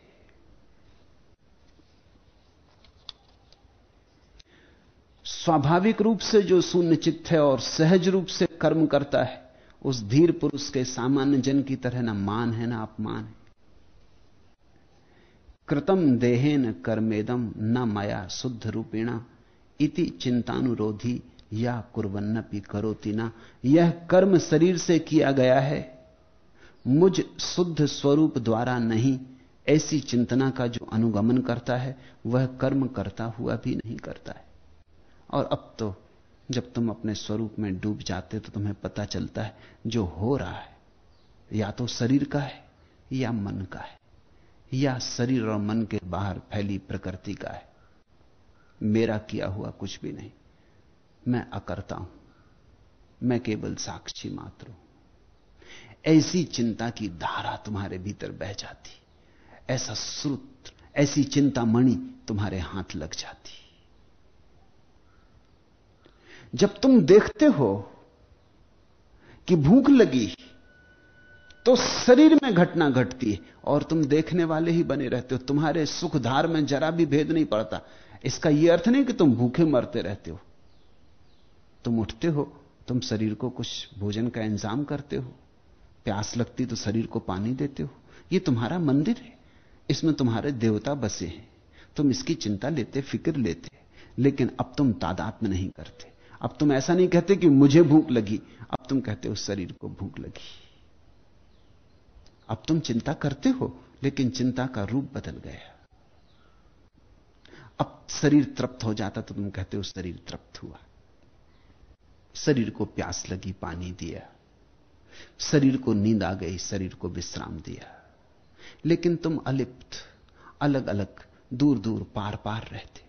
स्वाभाविक रूप से जो शून्य चित्त है और सहज रूप से कर्म करता है, उस धीर पुरुष के सामान्य जन की तरह ना मान है, ना अपमान है। कृतम देहेन कर्मेदम न मया शुद्ध रूपिणा, इति चिंतानुरोधी या कुरन्नपि करोति ना। यह कर्म शरीर से किया गया है। मुझ शुद्ध स्वरूप द्वारा नहीं, ऐसी चिंतना का जो अनुगमन करता है, वह कर्म करता हुआ भी नहीं करता है। और अब तो जब तुम अपने स्वरूप में डूब जाते तो तुम्हें पता चलता है, जो हो रहा है, या तो शरीर का है, या मन का है, या शरीर और मन के बाहर फैली प्रकृति का है। मेरा किया हुआ कुछ भी नहीं। मैं अकर्ता हूँ। मैं केवल साक्षी मात्र हूँ। ऐसी चिंता की धारा तुम्हारे भीतर बह जाती। ऐसा श्रुत, ऐसी चिंता मणि तुम्हारे हाथ लग जाती। जब तुम देखते हो कि भूख लगी तो शरीर में घटना घटती है और तुम देखने वाले ही बने रहते हो। तुम्हारे सुखधार में जरा भी भेद नहीं पड़ता। इसका यह अर्थ नहीं कि तुम भूखे मरते रहते हो। तुम उठते हो, तुम शरीर को कुछ भोजन का इंतज़ाम करते हो। प्यास लगती तो शरीर को पानी देते हो। यह तुम्हारा मंदिर है। इसमें तुम्हारे देवता बसे हैं। तुम इसकी चिंता लेते, फ़िक्र लेते। लेकिन अब तुम तादाद में नहीं करते। अब तुम ऐसा नहीं कहते कि मुझे भूख लगी। अब तुम कहते हो शरीर को भूख लगी। अब तुम चिंता करते हो, लेकिन चिंता का रूप बदल गया। अब शरीर तृप्त हो जाता तो तुम कहते हो शरीर तृप्त हुआ। शरीर को प्यास लगी, पानी दिया। शरीर को नींद आ गई, शरीर को विश्राम दिया। लेकिन तुम अलिप्त अलग अलग दूर दूर पार पार रहते।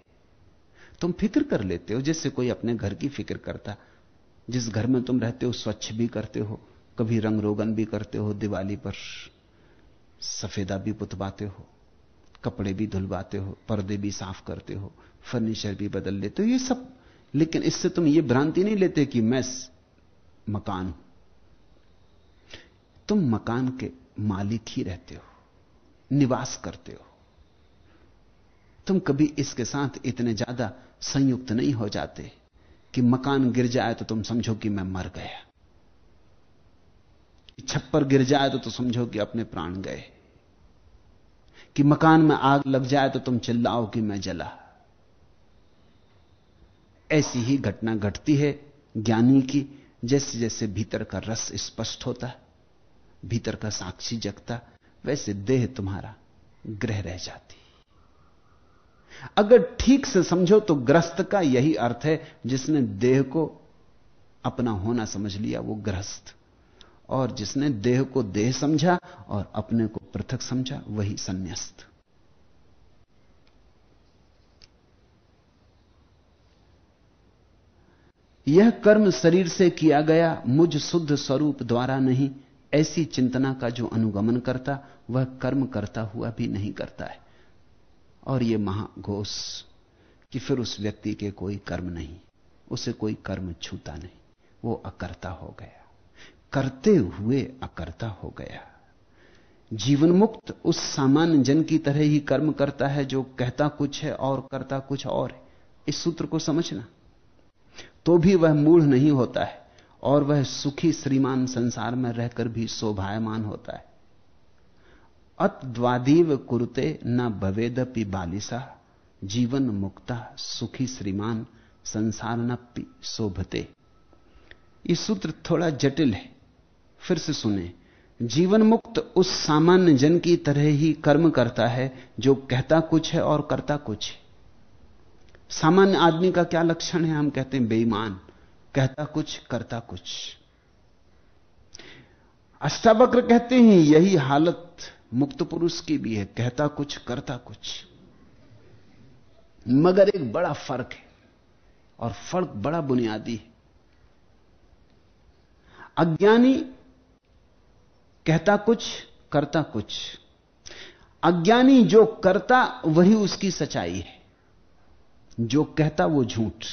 तुम फ़िक्र कर लेते हो, जैसे कोई अपने घर की फ़िक्र करता। जिस घर में तुम रहते हो, स्वच्छ भी करते हो, कभी रंग रोगन भी करते हो दिवाली पर, सफेदा भी पुतवाते हो, कपड़े भी धुलवाते हो, पर्दे भी साफ़ करते हो, फर्नीचर भी बदल लेते हो, ये सब। लेकिन इससे तुम ये भ्रांति नहीं लेते कि मैं मकान हूँ तुम मकान के मालिक ही रहते हो निवास करते हो। तुम कभी इसके साथ इतने ज़्यादा संयुक्त नहीं हो जाते कि मकान गिर जाए तो तुम समझो कि मैं मर गया। छप्पर गिर जाए तो, तो समझो कि अपने प्राण गए। कि मकान में आग लग जाए तो तुम चिल्लाओ कि मैं जला। ऐसी ही घटना घटती है ज्ञानी की जैसे जैसे भीतर का रस स्पष्ट होता है। भीतर का साक्षी जगता, वैसे देह तुम्हारा ग्रह रह जाती। अगर ठीक से समझो तो ग्रस्त का यही अर्थ है, जिसने देह को अपना होना समझ लिया, वो ग्रस्त। और जिसने देह को देह समझा और अपने को पृथक समझा, वही संन्यास्त। यह कर्म शरीर से किया गया मुझ शुद्ध स्वरूप द्वारा नहीं ऐसी चिंतना का जो अनुगमन करता, वह कर्म करता हुआ भी नहीं करता है। और यह महाघोष कि फिर उस व्यक्ति के कोई कर्म नहीं, उसे कोई कर्म छूता नहीं, वो अकर्ता हो गया। करते हुए अकर्ता हो गया। जीवन मुक्त उस सामान्य जन की तरह ही कर्म करता है जो कहता कुछ है और करता कुछ और है। इस सूत्र को समझना। तो भी वह मूढ़ नहीं होता है। और वह सुखी श्रीमान संसार में रहकर भी शोभायमान होता है। अतद्वादीव कुरुते न भवेदपि बालिसा, जीवन मुक्ता सुखी श्रीमान संसार न शोभते। ये सूत्र थोड़ा जटिल है। फिर से सुने, जीवन मुक्त उस सामान्य जन की तरह ही कर्म करता है जो कहता कुछ है और करता कुछ है। सामान्य आदमी का क्या लक्षण है, हम कहते हैं बेईमान। कहता कुछ, करता कुछ। अष्टावक्र कहते हैं, यही हालत मुक्त पुरुष की भी है। कहता कुछ, करता कुछ। मगर एक बड़ा फ़र्क है, और फ़र्क बड़ा बुनियादी है। अज्ञानी कहता कुछ, करता कुछ। अज्ञानी जो करता, वही उसकी सच्चाई है। जो कहता, वो झूठ।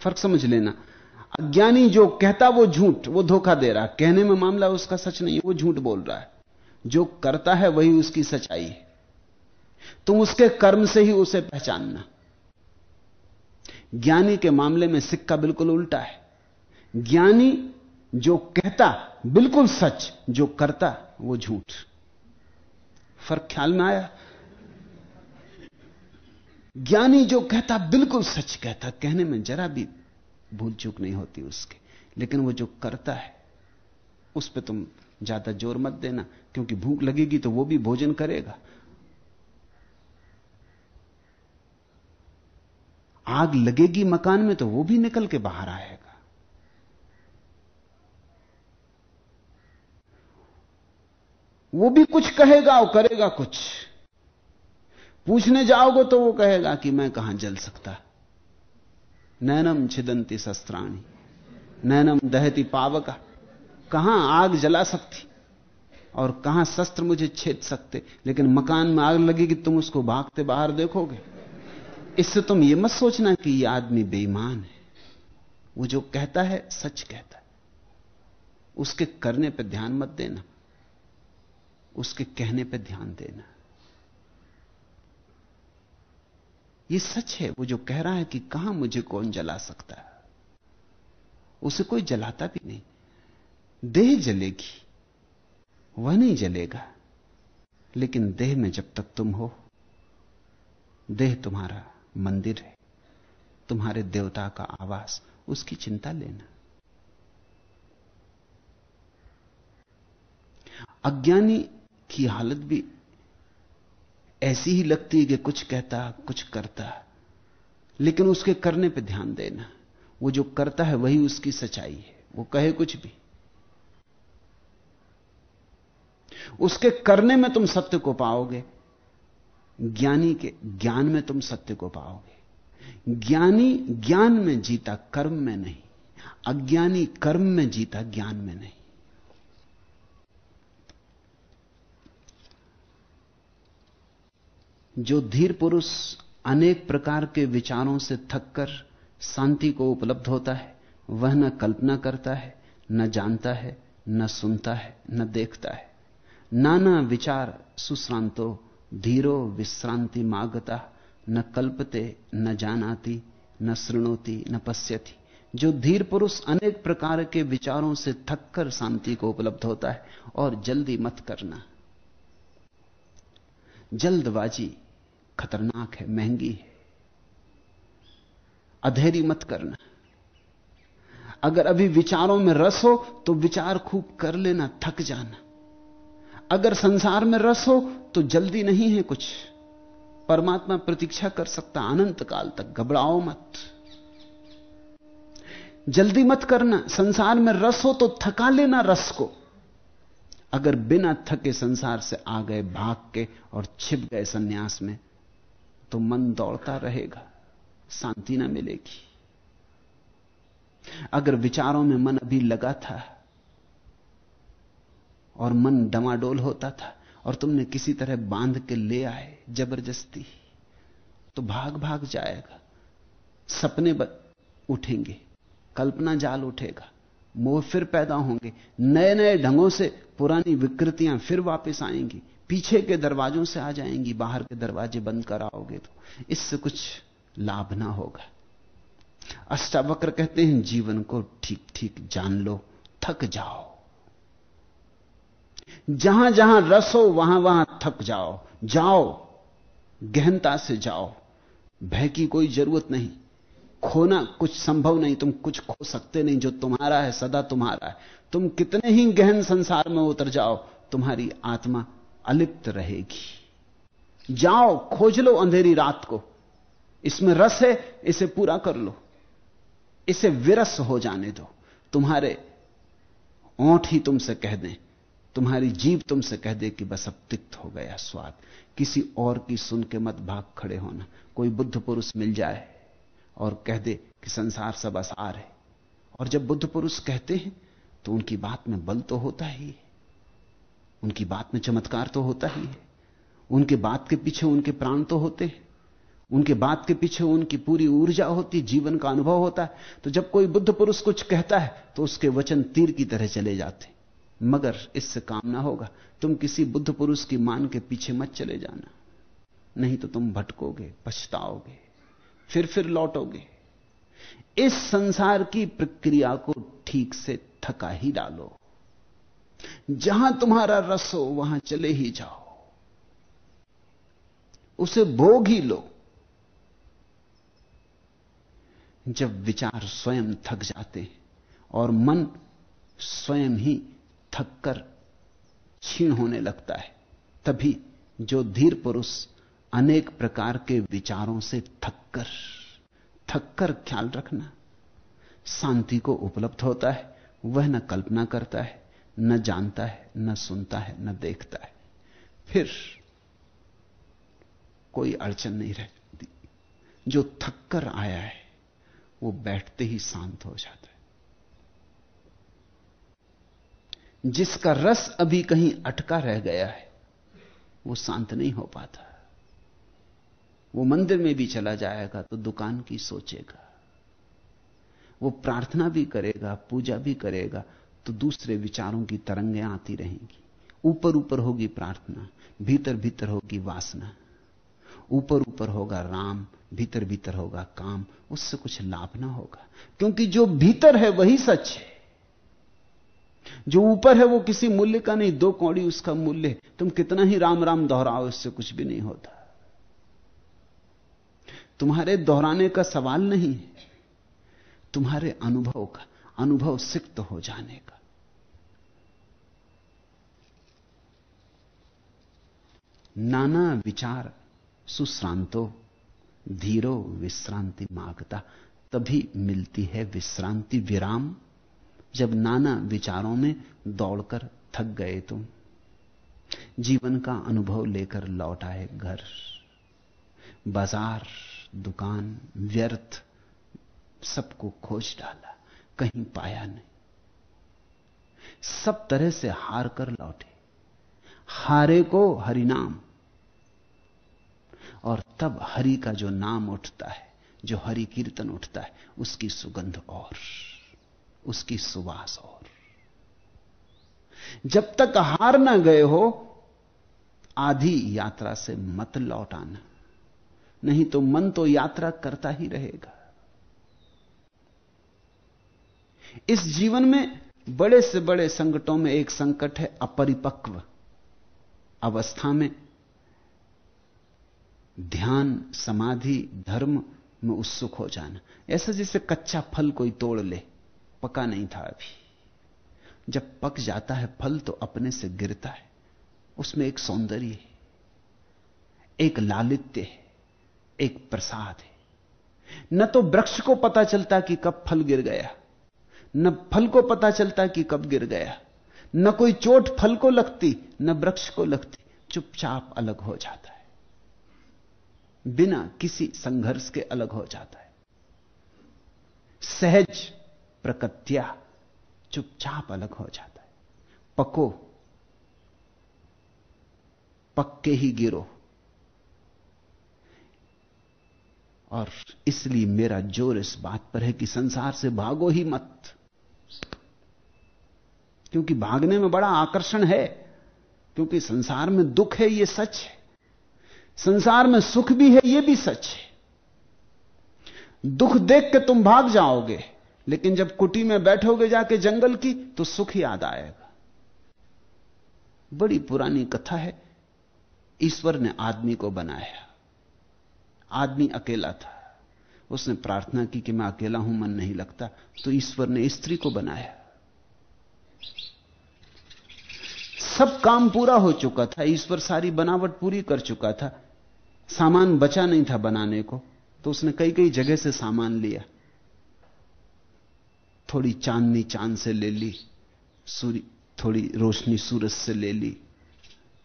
फ़र्क समझ लेना। अज्ञानी जो कहता वो झूठ, वो धोखा दे रहा है। कहने में मामला उसका सच नहीं वो झूठ बोल रहा है। जो करता है वही उसकी सच्चाई है। तुम उसके कर्म से ही उसे पहचानना। ज्ञानी के मामले में सिक्का बिल्कुल उल्टा है। ज्ञानी जो कहता, बिल्कुल सच, जो करता, वो झूठ। फ़र्क ख्याल में आया? ज्ञानी जो कहता, बिल्कुल सच कहता, कहने में जरा भी भूल चूक नहीं होती उसके। लेकिन वो जो करता है, उस पर तुम ज़्यादा ज़ोर मत देना, क्योंकि भूख लगेगी तो वो भी भोजन करेगा। आग लगेगी मकान में तो वो भी निकल के बाहर आएगा। वो भी कुछ कहेगा और करेगा कुछ। पूछने जाओगे तो वो कहेगा कि मैं कहाँ जल सकता? नैनम छिदंती शस्त्राणी। नैनम दहती पावका। कहाँ आग जला सकती? और कहाँ शस्त्र मुझे छेद सकते? लेकिन मकान में आग लगेगी, तुम उसको भागते बाहर देखोगे। इससे तुम ये मत सोचना कि ये आदमी बेईमान है। वो जो कहता है, सच कहता है। उसके करने पर ध्यान मत देना। उसके कहने पर ध्यान देना। ये सच है, वो जो कह रहा है कि कहाँ मुझे कौन जला सकता है? उसे कोई जलाता भी नहीं। देह जलेगी, वह नहीं जलेगा। लेकिन देह में जब तक तुम हो, देह तुम्हारा मंदिर है। तुम्हारे देवता का आवास, उसकी चिंता लेना। अज्ञानी की हालत भी ऐसी ही लगती है कि कुछ कहता, कुछ करता। लेकिन उसके करने पे ध्यान देना। वो जो करता है, वही उसकी सच्चाई है। वो कहे कुछ भी। उसके करने में तुम सत्य को पाओगे। ज्ञानी के ज्ञान में तुम सत्य को पाओगे। ज्ञानी ज्ञान में जीता कर्म में नहीं। अज्ञानी कर्म में जीता ज्ञान में नहीं। जो धीर पुरुष अनेक प्रकार के विचारों से थककर शांति को उपलब्ध होता है, वह न कल्पना करता है, न जानता है, न सुनता है, न देखता है। नाना विचार सुश्रांतो, धीरो विश्रांति मागता, न कल्पते, न जानाती, न श्रृणोती न पश्यति। जो धीर पुरुष अनेक प्रकार के विचारों से थककर शांति को उपलब्ध होता है, और जल्दी मत करना। जल्दबाजी खतरनाक है, महँगी है। अधेरी मत करना। अगर अभी विचारों में रस हो तो विचार खूब कर लेना, थक जाना। अगर संसार में रस हो तो जल्दी नहीं है कुछ। परमात्मा प्रतीक्षा कर सकता, अनंत काल तक, घबराओ मत। जल्दी मत करना, संसार में रस हो तो थका लेना रस को। अगर बिना थके संसार से आ गए, भाग के और छिप गए सन्यास में तो मन दौड़ता रहेगा, शांति ना मिलेगी। अगर विचारों में मन अभी लगा था और मन डमाडोल होता था और तुमने किसी तरह बाँध के ले आए ज़बरदस्ती तो भाग भाग जाएगा। सपने उठेंगे, कल्पना जाल उठेगा, मोह फिर पैदा होंगे नए नए ढंगों से पुरानी विकृतियाँ फिर वापस आएँगी। पीछे के दरवाजों से आ जाएँगी, बाहर के दरवाजे बंद कराओगे तो। इससे कुछ लाभ ना होगा। अष्टावक्र कहते हैं, जीवन को ठीक ठीक जान लो, थक जाओ। जहाँ जहाँ रस हो वहाँ वहाँ थक जाओ। जाओ, गहनता से जाओ। भय की कोई ज़रूरत नहीं। खोना कुछ संभव नहीं, तुम कुछ खो सकते नहीं, जो तुम्हारा है, सदा तुम्हारा है। तुम कितने ही गहन संसार में उतर जाओ, तुम्हारी आत्मा अलिप्त रहेगी। जाओ, खोज लो अंधेरी रात को। इसमें रस है, इसे पूरा कर लो। इसे विरस हो जाने दो। तुम्हारे ओंठ ही तुमसे कह दें, तुम्हारी जीव तुमसे कह दे कि बस अब तिक्त हो गया स्वाद। किसी और की सुन के मत भाग खड़े होना। कोई बुद्ध पुरुष मिल जाए और कह दे कि संसार सब असार है। और जब बुद्ध पुरुष कहते हैं तो उनकी बात में बल तो होता ही है। उनकी बात में चमत्कार तो होता ही है। उनके बात के पीछे उनके प्राण तो होते हैं। उनके बात के पीछे उनकी पूरी ऊर्जा होती जीवन का अनुभव होता है। तो जब कोई बुद्ध पुरुष कुछ कहता है तो उसके वचन तीर की तरह चले जाते मगर इससे काम ना होगा। तुम किसी बुद्ध पुरुष की मान के पीछे मत चले जाना। नहीं तो तुम भटकोगे, पछताओगे फिर फिर लौटोगे। इस संसार की प्रक्रिया को ठीक से थका ही डालो। जहाँ तुम्हारा रस हो, वहाँ चले ही जाओ। उसे भोग ही लो। जब विचार स्वयं थक जाते हैं और मन स्वयं ही थककर क्षीण होने लगता है, तभी जो धीर पुरुष अनेक प्रकार के विचारों से थककर थककर ख्याल रखना शांति को उपलब्ध होता है, वह न कल्पना करता है। न जानता है, न सुनता है, न देखता है। फिर कोई अड़चन नहीं रहती। जो थककर आया है, वो बैठते ही शांत हो जाता है। जिसका रस अभी कहीं अटका रह गया है, वो शांत नहीं हो पाता। वो मंदिर में भी चला जाएगा तो दुकान की सोचेगा। वो प्रार्थना भी करेगा, पूजा भी करेगा तो दूसरे विचारों की तरंगें आती रहेंगी। ऊपर ऊपर होगी प्रार्थना, भीतर भीतर होगी वासना। ऊपर ऊपर होगा राम, भीतर भीतर होगा काम, उससे कुछ लाभ ना होगा। क्योंकि जो भीतर है वही सच है। जो ऊपर है वो किसी मूल्य का नहीं, दो कौड़ी उसका मूल्य तुम कितना ही राम राम दोहराओ, इससे कुछ भी नहीं होता। तुम्हारे दोहराने का सवाल नहीं है। तुम्हारे अनुभव का, अनुभव सिक्त हो जाने का। नाना विचार सुश्रांतो, धीरो विश्रांति माँगता, तभी मिलती है विश्रांति विराम। जब नाना विचारों में दौड़कर थक गए तुम जीवन का अनुभव लेकर लौट आए घर। बाज़ार, दुकान, व्यर्थ, सबको खोज डाला, कहीं पाया नहीं। सब तरह से हार कर लौटे। हारे को हरिनाम और तब हरि का जो नाम उठता है, जो हरि कीर्तन उठता है, उसकी सुगंध और, उसकी सुवास और। जब तक हार ना गए हो, आधी यात्रा से मत लौट आना। नहीं तो मन तो यात्रा करता ही रहेगा। इस जीवन में बड़े से बड़े संकटों में एक संकट है अपरिपक्व अवस्था में। ध्यान, समाधि, धर्म में उत्सुक हो जाना। ऐसा जैसे कच्चा फल कोई तोड़ ले, पका नहीं था अभी। जब पक जाता है फल तो अपने से गिरता है, उसमें एक सौंदर्य है, एक लालित्य है, एक प्रसाद है। न तो वृक्ष को पता चलता कि कब फल गिर गया, न फल को पता चलता कि कब गिर गया, न कोई चोट फल को लगती, न वृक्ष को लगती, चुपचाप अलग हो जाता। बिना किसी संघर्ष के अलग हो जाता है। सहज प्रकत्या चुपचाप अलग हो जाता है। पको, पक्के ही गिरो। और इसलिए मेरा ज़ोर इस बात पर है कि संसार से भागो ही मत। क्योंकि भागने में बड़ा आकर्षण है, क्योंकि संसार में दुख है यह सच है। संसार में सुख भी है यह भी सच है। दुख देख के तुम भाग जाओगे, लेकिन जब कुटी में बैठोगे जाके जंगल की तो सुख याद आएगा। बड़ी पुरानी कथा है। ईश्वर ने आदमी को बनाया। आदमी अकेला था। उसने प्रार्थना की कि मैं अकेला हूँ, मन नहीं लगता। तो ईश्वर ने स्त्री को बनाया। सब काम पूरा हो चुका था। ईश्वर सारी बनावट पूरी कर चुका था। सामान बचा नहीं था बनाने को तो उसने कई कई जगह से सामान लिया। थोड़ी चांदनी चाँद से ले ली, सूर्य, थोड़ी रोशनी सूरज से ले ली,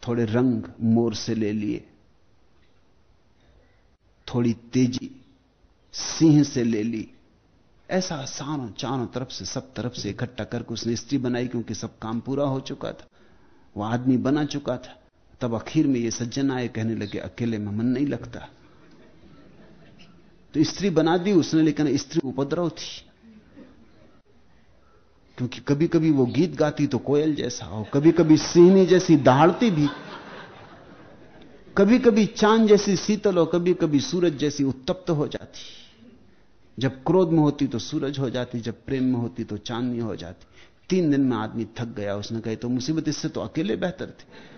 थोड़े रंग मोर से ले लिए, थोड़ी तेज़ी सिंह से ले ली। ऐसा सारों चारों तरफ़ से, सब तरफ़ से इकट्ठा करके उसने स्त्री बनाई, क्योंकि सब काम पूरा हो चुका था। वह आदमी बना चुका था। तब आखिर में ये सज्जन आए, कहने लगे, अकेले में मन नहीं लगता। तो स्त्री बना दी उसने, लेकिन स्त्री उपद्रव थी। क्योंकि कभी कभी वो गीत गाती तो कोयल जैसा, और कभी कभी सिंहनी जैसी दहाड़ती भी। कभी कभी चाँद जैसी शीतल, और कभी कभी सूरज जैसी उत्तप्त हो जाती। जब क्रोध में होती तो सूरज हो जाती, जब प्रेम में होती तो चांदनी हो जाती। तीन दिन में आदमी थक गया, उसने कहे तो मुसीबत, इससे तो अकेले बेहतर थे।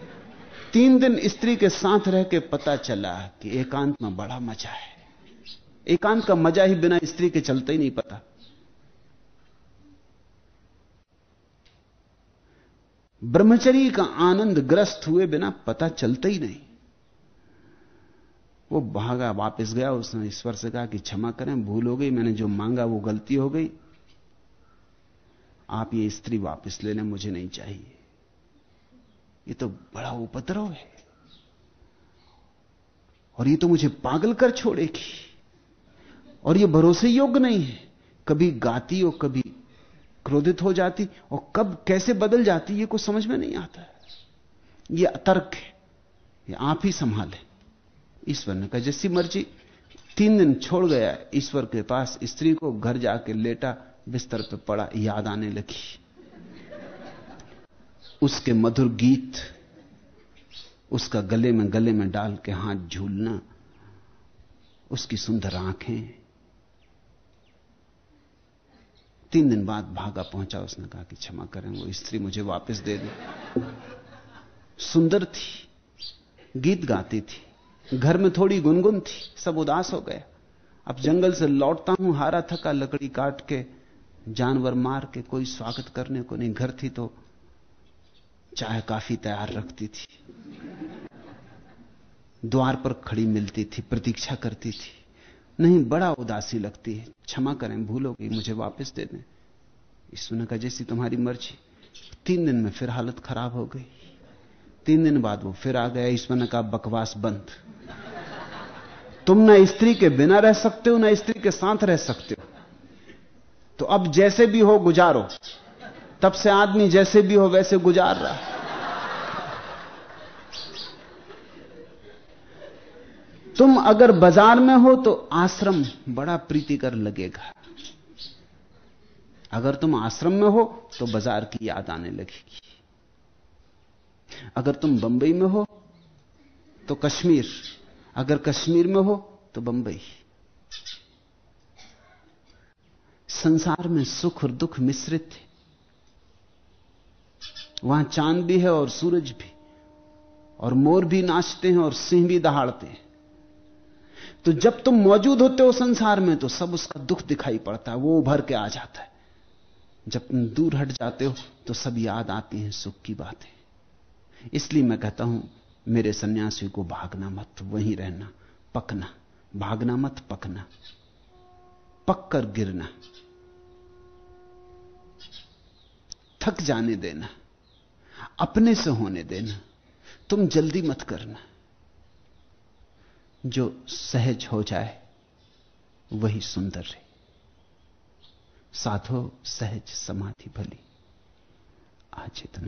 तीन दिन स्त्री के साथ रह के पता चला कि एकांत में बड़ा मज़ा है। एकांत का मज़ा ही बिना स्त्री के चलते ही नहीं पता। ब्रह्मचरी का आनंद ग्रस्त हुए बिना पता चलता ही नहीं। वो भागा, वापस गया, उसने ईश्वर से कहा कि क्षमा करें, भूल हो गई, मैंने जो मांगा वो गलती हो गई। आप ये स्त्री वापस ले लें मुझे नहीं चाहिए। ये तो बड़ा उपद्रव है। और ये तो मुझे पागल कर छोड़ेगी। और ये भरोसे योग्य नहीं है। कभी गाती और कभी क्रोधित हो जाती और कब कैसे बदल जाती, ये कुछ समझ में नहीं आता ये अतर्क है। ये आप ही संभाले। ईश्वर ने कहा, जैसी मर्ज़ी, तीन दिन छोड़ गया। ईश्वर के पास स्त्री को घर जाके लेटा, बिस्तर पे पड़ा, याद आने लगी। उसके मधुर गीत उसका गले में गले में डाल के हाथ झूलना, उसकी सुंदर आँखें। तीन दिन बाद भागा पहुँचा, उसने कहा कि क्षमा करें, वो स्त्री मुझे वापस दे दे। सुंदर थी, गीत गाती थी, घर में थोड़ी गुनगुन थी, सब उदास हो गया। अब जंगल से लौटता हूँ, हारा थका लकड़ी काट के, जानवर मार के, कोई स्वागत करने को नहीं, घर थी तो चाय काफ़ी तैयार रखती थी। द्वार पर खड़ी मिलती थी, प्रतीक्षा करती थी। नहीं, बड़ा उदासी लगती है। क्षमा करें, भूल गई, मुझे वापस दे दें। ईश्वर ने कहा जैसी तुम्हारी मर्ज़ी। तीन दिन में फिर हालत खराब हो गई। तीन दिन बाद वो फिर आ गया ईश्वर ने कहा बकवास बंद। तुम ना स्त्री के बिना रह सकते हो, ना स्त्री के साथ रह सकते हो। तो अब जैसे भी हो, गुजारो। तब से आदमी जैसे भी हो वैसे गुजार रहा तुम अगर बाज़ार में हो तो आश्रम बड़ा प्रीतिकर लगेगा। अगर तुम आश्रम में हो तो बाज़ार की याद आने लगेगी। अगर तुम बंबई में हो तो कश्मीर। अगर कश्मीर में हो तो बंबई। संसार में सुख और दुख मिश्रित है। वहाँ चाँद भी है और सूरज भी, और मोर भी नाचते हैं और सिंह भी दहाड़ते हैं। तो जब तुम मौजूद होते हो संसार में तो सब उसका दुख दिखाई पड़ता है, वो उभर के आ जाता है। जब तुम दूर हट जाते हो तो सब याद आती हैं सुख की बातें। इसलिए मैं कहता हूँ, मेरे सन्यासी को भागना मत, वहीं रहना, पकना, भागना मत, पकना पक कर गिरना, थक जाने देना। अपने से होने देना। तुम जल्दी मत करना। जो सहज हो जाए, वही सुंदर है। साधो, सहज, समाधि, भली। आज इतना